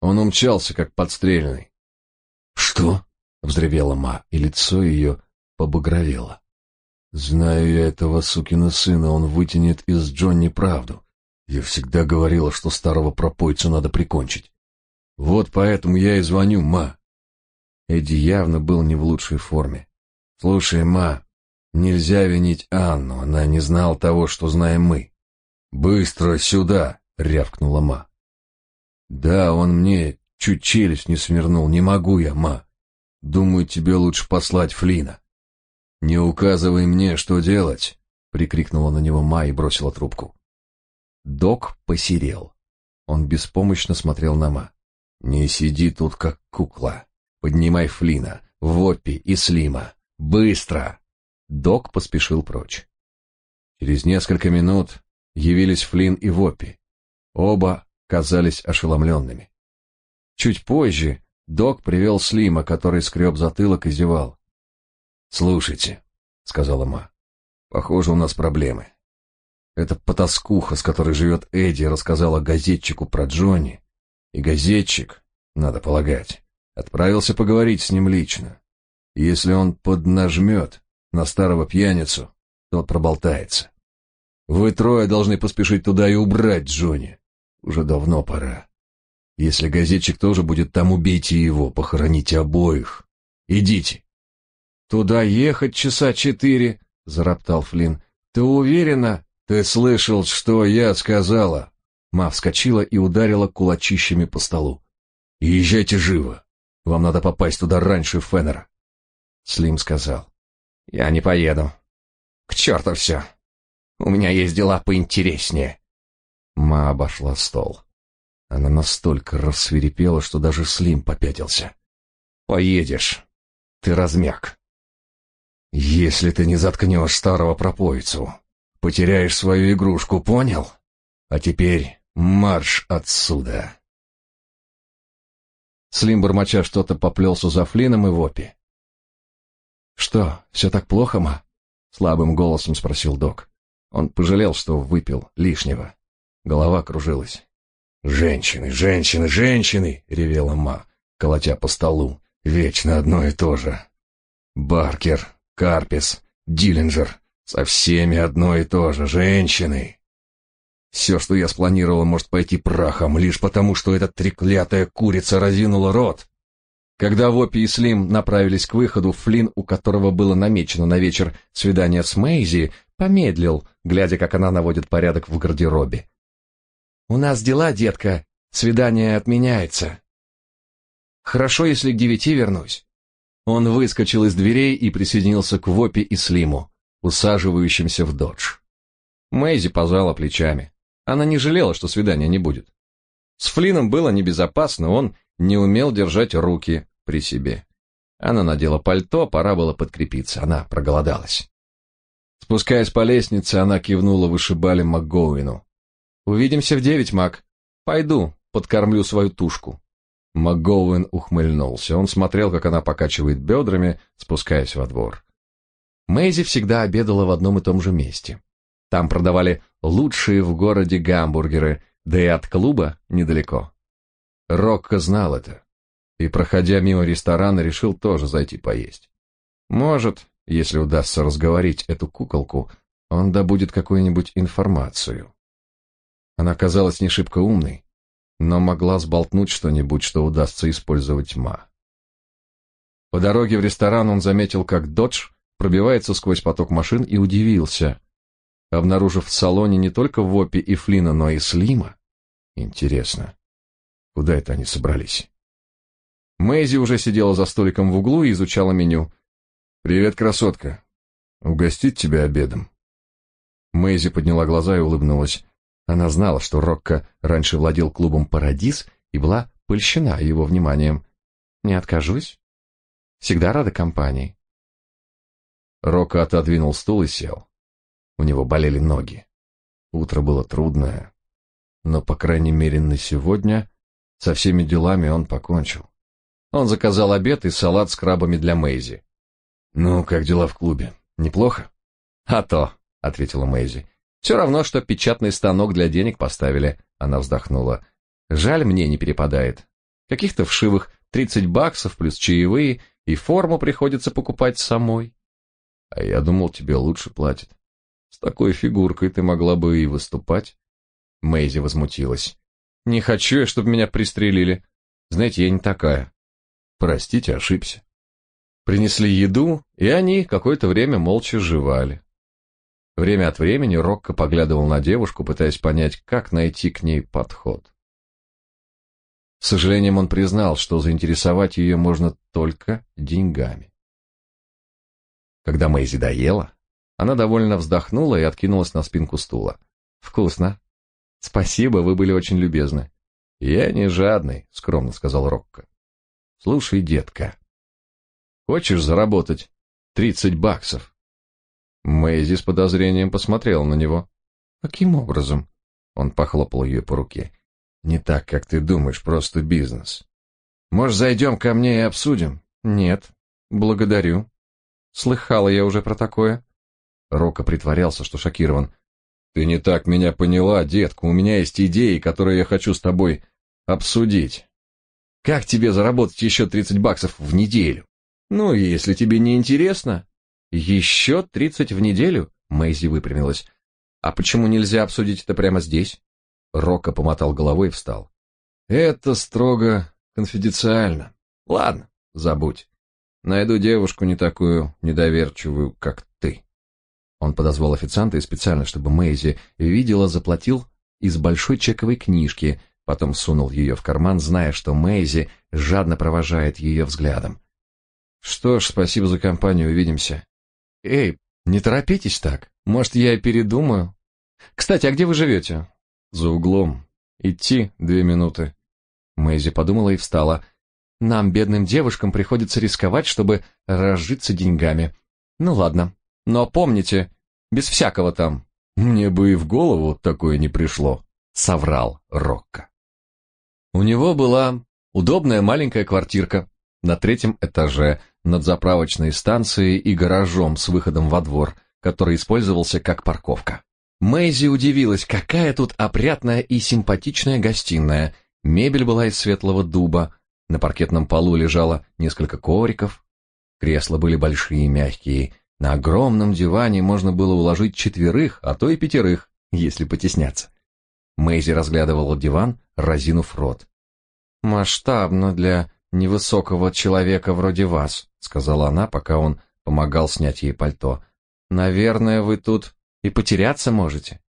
Он умчался, как подстреленный. «Что?» — взревела Ма, и лицо ее побагровело. «Знаю я этого сукина сына, он вытянет из Джонни правду. Я всегда говорила, что старого пропойца надо прикончить. Вот поэтому я и звоню, Ма». Эдди явно был не в лучшей форме. «Слушай, Ма, Нельзя винить Анну, она не знала того, что знаем мы. «Быстро сюда!» — рявкнула Ма. «Да, он мне чуть челюсть не свернул, не могу я, Ма. Думаю, тебе лучше послать Флина. Не указывай мне, что делать, прикрикнула на него Ма и бросила трубку. Док посерел. Он беспомощно смотрел на Ма. Не сиди тут как кукла. Поднимай Флина, Воппи и Слима. Быстро. Док поспешил прочь. Через несколько минут явились Флин и Воппи. Оба казались ошеломленными. Чуть позже Док привел Слима, который скреб затылок и зевал. «Слушайте», — сказала Ма, — «похоже, у нас проблемы. Эта потаскуха, с которой живет Эдди, рассказала газетчику про Джонни, и газетчик, надо полагать, отправился поговорить с ним лично. Если он поднажмет на старого пьяницу, тот проболтается. Вы трое должны поспешить туда и убрать Джонни. Уже давно пора. Если газетчик тоже будет там, убейте его, похороните обоих. Идите. Туда ехать часа четыре, зароптал Флинн. Ты уверена? Ты слышал, что я сказала? Ма вскочила и ударила кулачищами по столу. Езжайте живо. Вам надо попасть туда раньше Феннера. Слим сказал. Я не поеду. К черту все. У меня есть дела поинтереснее. Ма обошла стол. Она настолько рассверепела, что даже Слим попятился. «Поедешь. Ты размяк. Если ты не заткнешь старого пропоицу, потеряешь свою игрушку, понял? А теперь марш отсюда!» Слим, бормоча что-то, поплелся за Флином и Вопи. «Что, все так плохо, ма?» — слабым голосом спросил док. Он пожалел, что выпил лишнего. Голова кружилась. «Женщины, женщины, женщины!» — ревела Ма, колотя по столу. «Вечно одно и то же. Баркер, Карпис, Диллинджер. Со всеми одно и то же. Женщины!» Все, что я спланировал, может пойти прахом, лишь потому, что эта треклятая курица разинула рот. Когда Вопи и Слим направились к выходу, Флинн, у которого было намечено на вечер свидание с Мэйзи, помедлил, глядя, как она наводит порядок в гардеробе. У нас дела, детка. Свидание отменяется. Хорошо, если к девяти вернусь. Он выскочил из дверей и присоединился к Вопе и Слиму, усаживающимся в додж. Мэйзи пожала плечами. Она не жалела, что свидания не будет. С Флином было небезопасно, он не умел держать руки при себе. Она надела пальто, пора было подкрепиться, она проголодалась. Спускаясь по лестнице, она кивнула вышибали МакГоуину. Увидимся в девять, Мак. Пойду, подкормлю свою тушку. МакГоуэн ухмыльнулся. Он смотрел, как она покачивает бедрами, спускаясь во двор. Мэйзи всегда обедала в одном и том же месте. Там продавали лучшие в городе гамбургеры, да и от клуба недалеко. Рокко знал это и, проходя мимо ресторана, решил тоже зайти поесть. Может, если удастся разговорить эту куколку, он добудет какую-нибудь информацию. Она казалась не шибко умной, но могла сболтнуть что-нибудь, что удастся использовать ма. По дороге в ресторан он заметил, как «Додж» пробивается сквозь поток машин и удивился, обнаружив в салоне не только Вопи и Флина, но и Слима. Интересно, куда это они собрались? Мэйзи уже сидела за столиком в углу и изучала меню. «Привет, красотка. Угостить тебя обедом?» Мэйзи подняла глаза и улыбнулась. Она знала, что Рокко раньше владел клубом «Парадис» и была польщена его вниманием. «Не откажусь. Всегда рада компании». Рокко отодвинул стул и сел. У него болели ноги. Утро было трудное, но, по крайней мере, на сегодня со всеми делами он покончил. Он заказал обед и салат с крабами для Мэйзи. «Ну, как дела в клубе? Неплохо?» «А то», — ответила Мэйзи. Все равно, что печатный станок для денег поставили, она вздохнула. Жаль, мне не перепадает. Каких-то вшивых тридцать баксов плюс чаевые, и форму приходится покупать самой. А я думал, тебе лучше платят. С такой фигуркой ты могла бы и выступать. Мэйзи возмутилась. Не хочу я, чтобы меня пристрелили. Знаете, я не такая. Простите, ошибся. Принесли еду, и они какое-то время молча жевали. Время от времени Рокко поглядывал на девушку, пытаясь понять, как найти к ней подход. С сожалением он признал, что заинтересовать ее можно только деньгами. Когда Мэйзи доела, она довольно вздохнула и откинулась на спинку стула. «Вкусно. Спасибо, вы были очень любезны». «Я не жадный», — скромно сказал Рокко. «Слушай, детка, хочешь заработать тридцать баксов?» Мэйзи с подозрением посмотрела на него. «Каким образом?» Он похлопал ее по руке. «Не так, как ты думаешь, просто бизнес. Может, зайдем ко мне и обсудим?» «Нет, благодарю. Слыхала я уже про такое». Рока притворялся, что шокирован. «Ты не так меня поняла, детка. У меня есть идеи, которые я хочу с тобой обсудить. Как тебе заработать еще тридцать баксов в неделю? Ну, если тебе не интересно, еще тридцать в неделю?» Мэйзи выпрямилась. «А почему нельзя обсудить это прямо здесь?» Рока помотал головой и встал. «Это строго конфиденциально. Ладно, забудь. Найду девушку не такую недоверчивую, как ты». Он подозвал официанта и специально, чтобы Мэйзи видела, заплатил из большой чековой книжки, потом сунул ее в карман, зная, что Мэйзи жадно провожает ее взглядом. «Что ж, спасибо за компанию, увидимся». «Эй, не торопитесь так, может, я передумаю. Кстати, а где вы живете?» «За углом. Идти две минуты». Мэйзи подумала и встала. «Нам, бедным девушкам, приходится рисковать, чтобы разжиться деньгами. Ну ладно, но помните, без всякого там». «Мне бы и в голову такое не пришло», — соврал Рокко. У него была удобная маленькая квартирка на третьем этаже над заправочной станцией и гаражом с выходом во двор, который использовался как парковка. Мэйзи удивилась, какая тут опрятная и симпатичная гостиная. Мебель была из светлого дуба, на паркетном полу лежало несколько ковриков, кресла были большие и мягкие, на огромном диване можно было уложить четверых, а то и пятерых, если потесняться. Мэйзи разглядывала диван, разинув рот. «Масштабно для невысокого человека вроде вас», — сказала она, пока он помогал снять ей пальто. «Наверное, вы тут и потеряться можете».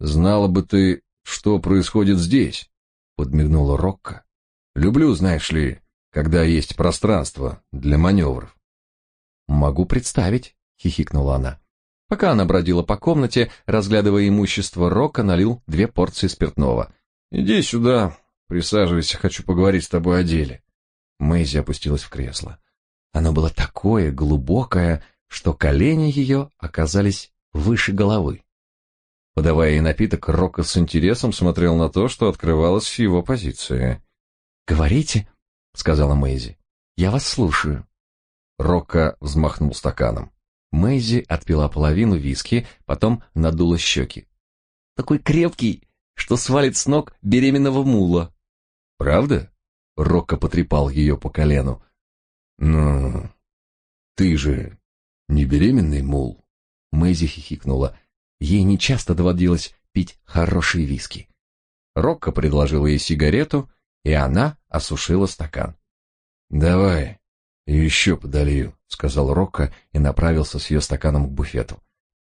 «Знала бы ты, что происходит здесь», — подмигнула Рокко. «Люблю, знаешь ли, когда есть пространство для маневров». «Могу представить», — хихикнула она. Пока она бродила по комнате, разглядывая имущество, Рока налил две порции спиртного. «Иди сюда, присаживайся, хочу поговорить с тобой о деле». Мэйзи опустилась в кресло. Оно было такое глубокое, что колени ее оказались выше головы. Подавая ей напиток, Рока с интересом смотрел на то, что открывалось в его позиции. «Говорите», — сказала Мэйзи, — «я вас слушаю». Рока взмахнул стаканом. Мэйзи отпила половину виски, потом надула щеки. «Такой крепкий, что свалит с ног беременного мула». «Правда?» — Рокко потрепал ее по колену. «Ну, ты же не беременный мул?» Мэйзи хихикнула. Ей нечасто доводилось пить хорошие виски. Рокко предложил ей сигарету, и она осушила стакан. «Давай, еще подолью», сказал Рокко и направился с ее стаканом к буфету.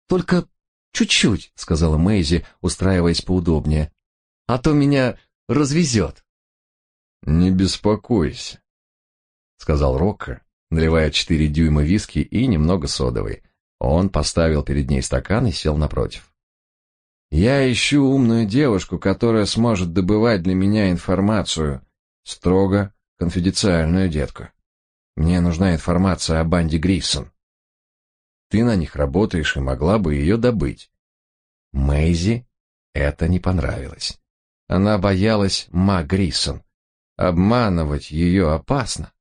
Только чуть-чуть, сказала Мэйзи, устраиваясь поудобнее. А то меня развезет». Не беспокойся, сказал Рокко, наливая четыре дюйма виски и немного содовой. Он поставил перед ней стакан и сел напротив. Я ищу умную девушку, которая сможет добывать для меня информацию, строго конфиденциальную, детку. Мне нужна информация о банде Грейсон. Ты на них работаешь и могла бы ее добыть. Мэйзи это не понравилось. Она боялась Ма Грейсон. Обманывать ее опасно.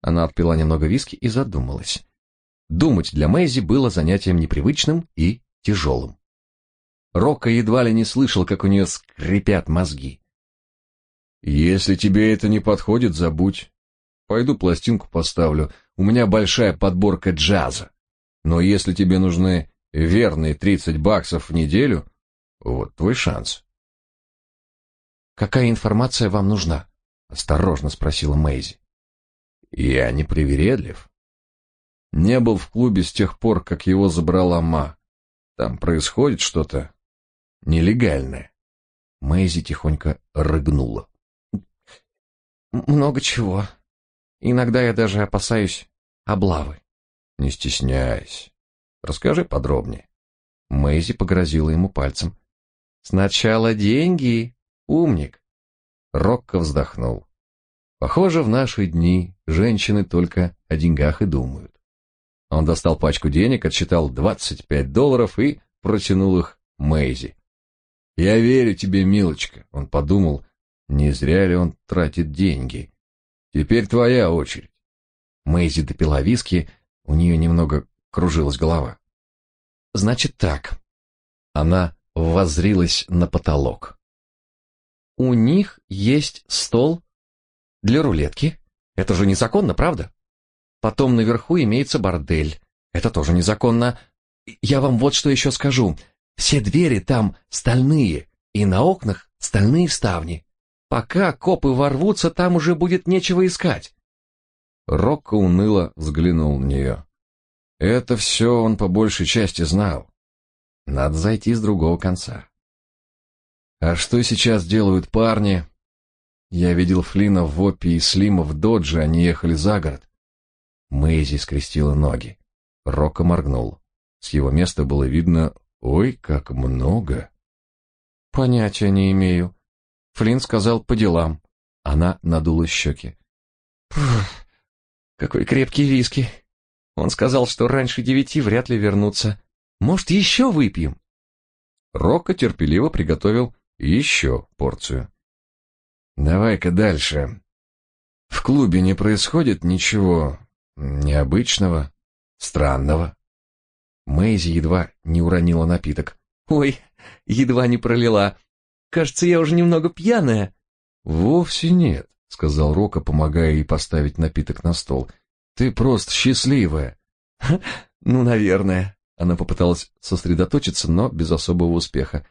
Она отпила немного виски и задумалась. Думать для Мэйзи было занятием непривычным и тяжелым. Рока едва ли не слышал, как у нее скрипят мозги. «Если тебе это не подходит, забудь. Пойду пластинку поставлю. У меня большая подборка джаза. Но если тебе нужны верные 30 баксов в неделю, вот твой шанс. Какая информация вам нужна? осторожно спросила Мэйзи. Я не привередлив. Не был в клубе с тех пор, как его забрала Ма. Там происходит что-то нелегальное. Мэйзи тихонько рыгнула. много чего. Иногда я даже опасаюсь облавы. Не стесняйся. Расскажи подробнее. Мэйзи погрозила ему пальцем. Сначала деньги, умник. Рокко вздохнул. Похоже, в наши дни женщины только о деньгах и думают. Он достал пачку денег, отсчитал 25 долларов и протянул их Мэйзи. «Я верю тебе, милочка», — он подумал, не зря ли он тратит деньги. «Теперь твоя очередь». Мэйзи допила виски, у нее немного кружилась голова. «Значит так». Она воззрилась на потолок. «У них есть стол для рулетки. Это же незаконно, правда? Потом наверху имеется бордель. Это тоже незаконно. Я вам вот что еще скажу. Все двери там стальные, и на окнах стальные ставни. Пока копы ворвутся, там уже будет нечего искать. Рокко уныло взглянул на нее. Это все он по большей части знал. Надо зайти с другого конца. А что сейчас делают парни? Я видел Флина в Воппе и Слима в Додже, они ехали за город. Мэйзи скрестила ноги. Рокко моргнул. С его места было видно, ой, как много. Понятия не имею. Флинн сказал по делам. Она надула щеки. какой крепкий виски. Он сказал, что раньше девяти вряд ли вернутся. Может, еще выпьем? Рокко терпеливо приготовил еще порцию. Давай-ка дальше. В клубе не происходит ничего необычного, странного. Мэйзи едва не уронила напиток. Ой, едва не пролила. Кажется, я уже немного пьяная. Вовсе нет, сказал Рока, помогая ей поставить напиток на стол. Ты просто счастливая. [laughs] Ну, наверное. Она попыталась сосредоточиться, но без особого успеха.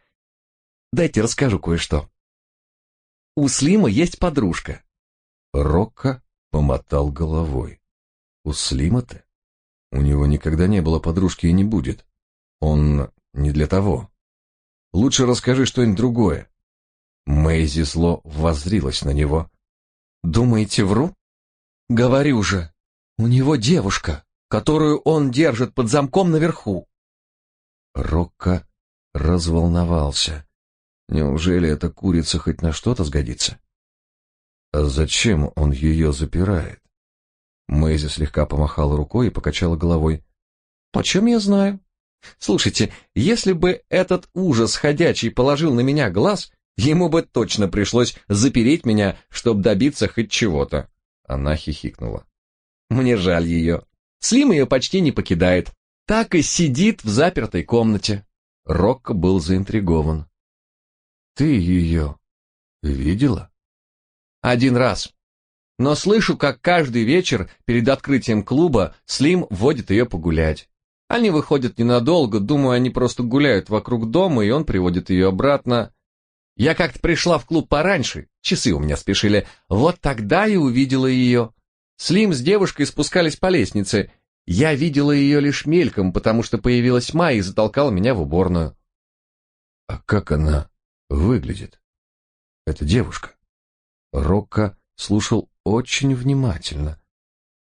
Дайте расскажу кое-что. У Слима есть подружка. Рокко помотал головой. У Слима-то? У него никогда не было подружки и не будет. Он не для того. Лучше расскажи что-нибудь другое. Мэйзи зло воззрилась на него. Думаете, вру? Говорю же, у него девушка, которую он держит под замком наверху. Рокко разволновался. Неужели эта курица хоть на что-то сгодится? А зачем он ее запирает? Мэйзи слегка помахала рукой и покачала головой. «Почем я знаю? Слушайте, если бы этот ужас ходячий положил на меня глаз, ему бы точно пришлось запереть меня, чтобы добиться хоть чего-то». Она хихикнула. «Мне жаль ее. Слим ее почти не покидает. Так и сидит в запертой комнате». Рокко был заинтригован. «Ты ее видела?» «Один раз но слышу, как каждый вечер перед открытием клуба Слим водит ее погулять. Они выходят ненадолго, думаю, они просто гуляют вокруг дома, и он приводит ее обратно. Я как-то пришла в клуб пораньше, часы у меня спешили, вот тогда и увидела ее. Слим с девушкой спускались по лестнице. Я видела ее лишь мельком, потому что появилась Майя и затолкала меня в уборную. А как она выглядит? Эта девушка. Рокко слушал очень внимательно.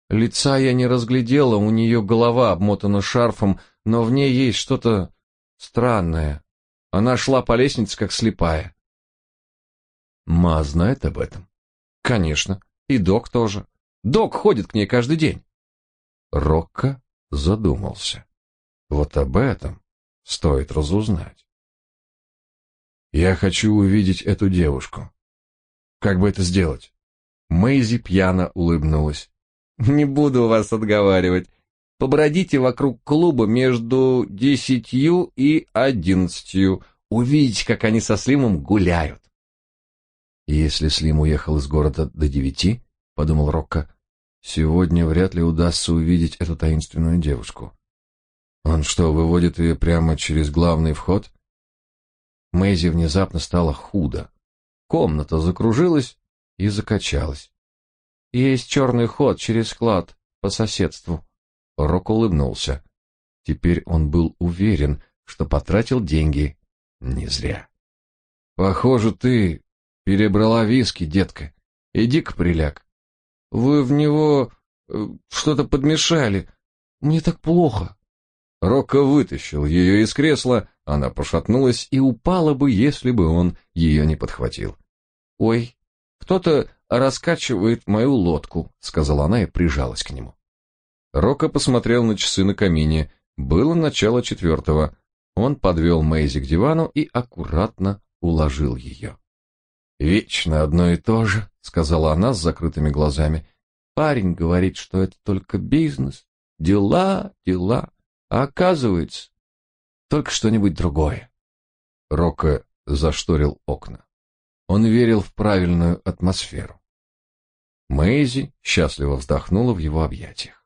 Лица я не разглядела, у нее голова обмотана шарфом, но в ней есть что-то странное. Она шла по лестнице, как слепая. Ма знает об этом? Конечно. И док тоже. Док ходит к ней каждый день. Рокко задумался. Вот об этом стоит разузнать. Я хочу увидеть эту девушку. Как бы это сделать? Мэйзи пьяно улыбнулась. «Не буду вас отговаривать. Побродите вокруг клуба между десятью и одиннадцатью. Увидите, как они со Слимом гуляют». «Если Слим уехал из города до девяти, — подумал Рокко, — сегодня вряд ли удастся увидеть эту таинственную девушку. Он что, выводит ее прямо через главный вход?» Мэйзи внезапно стало худо. Комната закружилась, и закачалась. «Есть черный ход через склад по соседству». Рок улыбнулся. Теперь он был уверен, что потратил деньги не зря. «Похоже, ты перебрала виски, детка. Иди-ка приляг. Вы в него э, что-то подмешали. Мне так плохо. Рокко вытащил ее из кресла, она пошатнулась и упала бы, если бы он ее не подхватил. «Ой, кто-то раскачивает мою лодку», — сказала она и прижалась к нему. Рокко посмотрел на часы на камине. Было начало четвертого. Он подвел Мэйзи к дивану и аккуратно уложил ее. «Вечно одно и то же», — сказала она с закрытыми глазами. «Парень говорит, что это только бизнес, дела, дела, а оказывается, только что-нибудь другое». Рока зашторил окна. Он верил в правильную атмосферу. Мэйзи счастливо вздохнула в его объятиях.